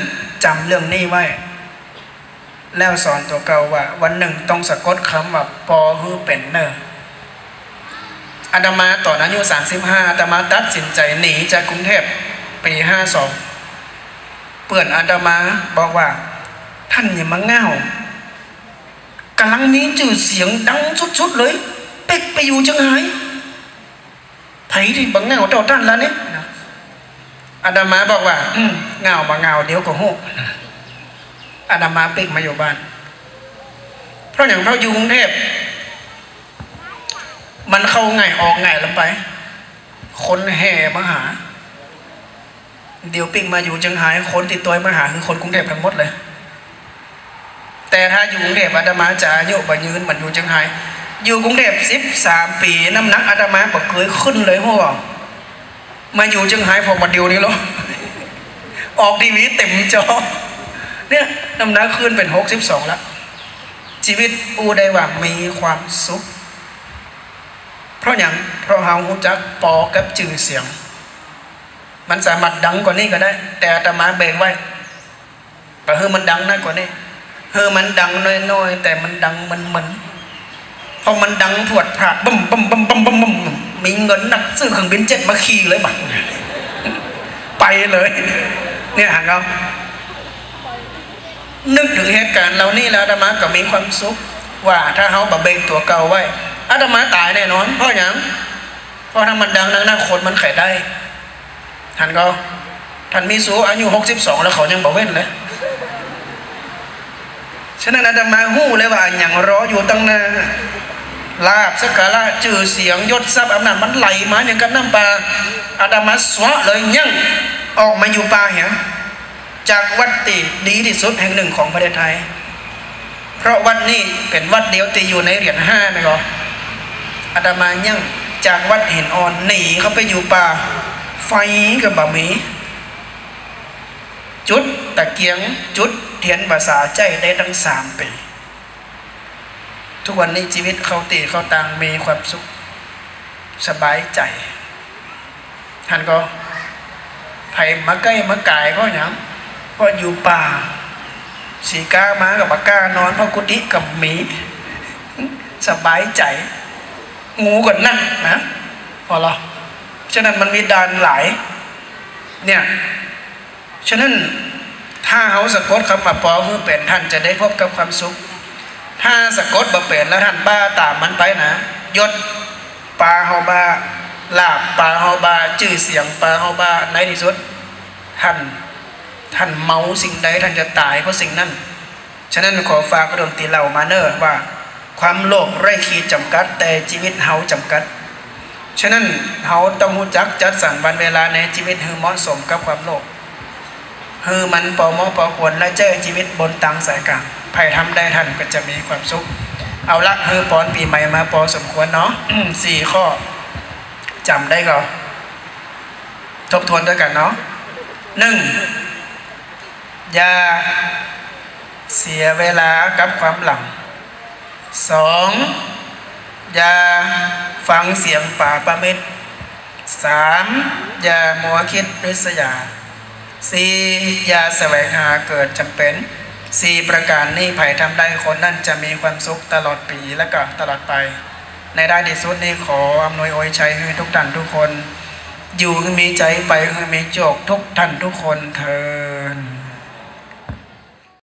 จำเรื่องนี้ไว้ แล้วสอนตัวเก่าว่า วันหนึ่งต้องสะกดคำว่าปอฮือเป็นเนอ อาตมาตอนอายุสามสิบห้าอาตมาตัดสินใจหนีจากกรุงเทพปีห้าสองเปื่อนอาตมาบอกว่า ท่านอย่ามาเง่ากำลังมีจื่อเสียงดังสุดๆเลย เป็กไปอยู่จังไงไผ่ที่บังเงาเจ้าท่านแล้วเนี่ยอาดามาบอกว่าเงาบางเงาเดี๋ยวก็หูอาดามาเป็กมาอยู่บ้าน เพราะอย่างเขาอยู่กรุงเทพ มันเข้าไงออกไงลงไป คนแห่มาหา เดี๋ยวปิ่งมาอยู่จังหายคนติดตัวมาหาคือคนกรุงเทพทั้งหมดเลย แต่ถ้าอยู่กรุงเทพอาตมาจะอายุบยืนมันอยู่จังหาย อยู่กรุงเทพสิบสามปีน้ำหนักอาตมาบอกเคยขึ้นเลยหัวมาอยู่จังหายพอมาเดียวนี้หรอออกทีวีเต็มจอ เนี่ยน้ำหนักขึ้นเป็นหกสิบสองแล้วชีวิตอูได้ว่ามีความสุข เพราะอย่างเพราะเฮาหูจักปอกับจื่อเสียง มันสามารถดังกว่านี้ก็ได้ แต่อาตมาเบรกไว้แต่เฮ้มันดังน้อยกว่านี้เฮ้มันดังน้อยๆแต่มันดังมันมันพอมันดังผวดผาดบึ้มบึ้มบึ้มบึ้มบึ้มบึ้มมีเงินนักซื้อเครื่องบินเจ็ตมาขี่เลยบัดไปเลย เนี่ยหางเรานึกถึงเหตุการณ์เรานี่แล้วอาตมาก็มีความสุขว่าถ้าเขาบะเบงตัวเก่าไว้ อาตมาตายแน่นอนเพราะอย่างเพราะถ้ามันดังนักนักคนมันไขได้ท่านก็ท่านมีสูอายุหกสิบสองแล้วเขายังบอกเว้นเลยฉะนั้นอาตมาหู้เลยว่าอย่างรออยู่ตั้งนานลาบสักการะจื่อเสียงยศทรัพย์อำนาจมันไหลมาอย่างกับน้ำปลาอาตมาสวะเลยยั่งออกมาอยู่ป่าเหียจากวัดตีดีที่สุดแห่งหนึ่งของประเทศไทย เพราะวัดนี้เป็นวัดเดียวตีอยู่ในเหรียญห้าไหมก็ อาตมายังจากวัดเห็นอ่อนหนีเขาไปอยู่ป่า ไฟกับบะหมีจุดตะเกียงจุดเทียนภาษาใจได้ตั้งสามปี ทุกวันนี้ชีวิตเขาตีเขาตังมีความสุข สบายใจ ท่านก็ไผ่มาใกล้มาไกาก็อย่างเพราะอยู่ป่า สีกามากับปากกานอนพราะกุฏิกับหมี สบายใจ งูก็นั่งนะพอเหรอฉะนั้นมันมีดานหลาย เนี่ย ฉะนั้นถ้าเขาสะกดคำมาปอคือเป็นท่านจะได้พบกับความสุข ถ้าสะกดบ่เป็นแล้วท่านบ้าตามมันไปนะยศปลาเฮาบ้าลาบปลาเฮาบ้าชื่อเสียงปลาเฮาบ้าในที่สุดท่านท่านเมาสิ่งใดท่านจะตายเพราะสิ่งนั้น ฉะนั้นขอฝากเรื่องตีเหล่ามาเนอร์ว่า ความโลภไร้ขีดจำกัด แต่ชีวิตเฮาจำกัด ฉะนั้นเฮาต้องรู้จักจัดสรรวันเวลาในชีวิตให้เหมาะสมกับความโลภคือมันปอเหมอปอควรและเจอชีวิตบนตังสายกลางใครทำได้ท่านก็จะมีความสุข เอาละเฮอปอนปีใหม่มาพอสมควรเนาะสี่ข้อจำได้ก็ทบทวนด้วยกันเนาะหนึ่งอย่าเสียเวลากับความหลัง สองอย่าฟังเสียงป่าประเมิดสามอย่ามัวคิดริษยาสี่อย่าแสวงหาเกิดจำเป็นสี่ประการนี้ไผ่ทำได้คนนั่นจะมีความสุขตลอดปีและก็ตลอดไป ในด้านที่สุดนี้ขออำนวยอวยชัยให้ทุกท่านทุกคน อยู่ให้มีใจไปให้มีโจกทุกท่านทุกคนเทิน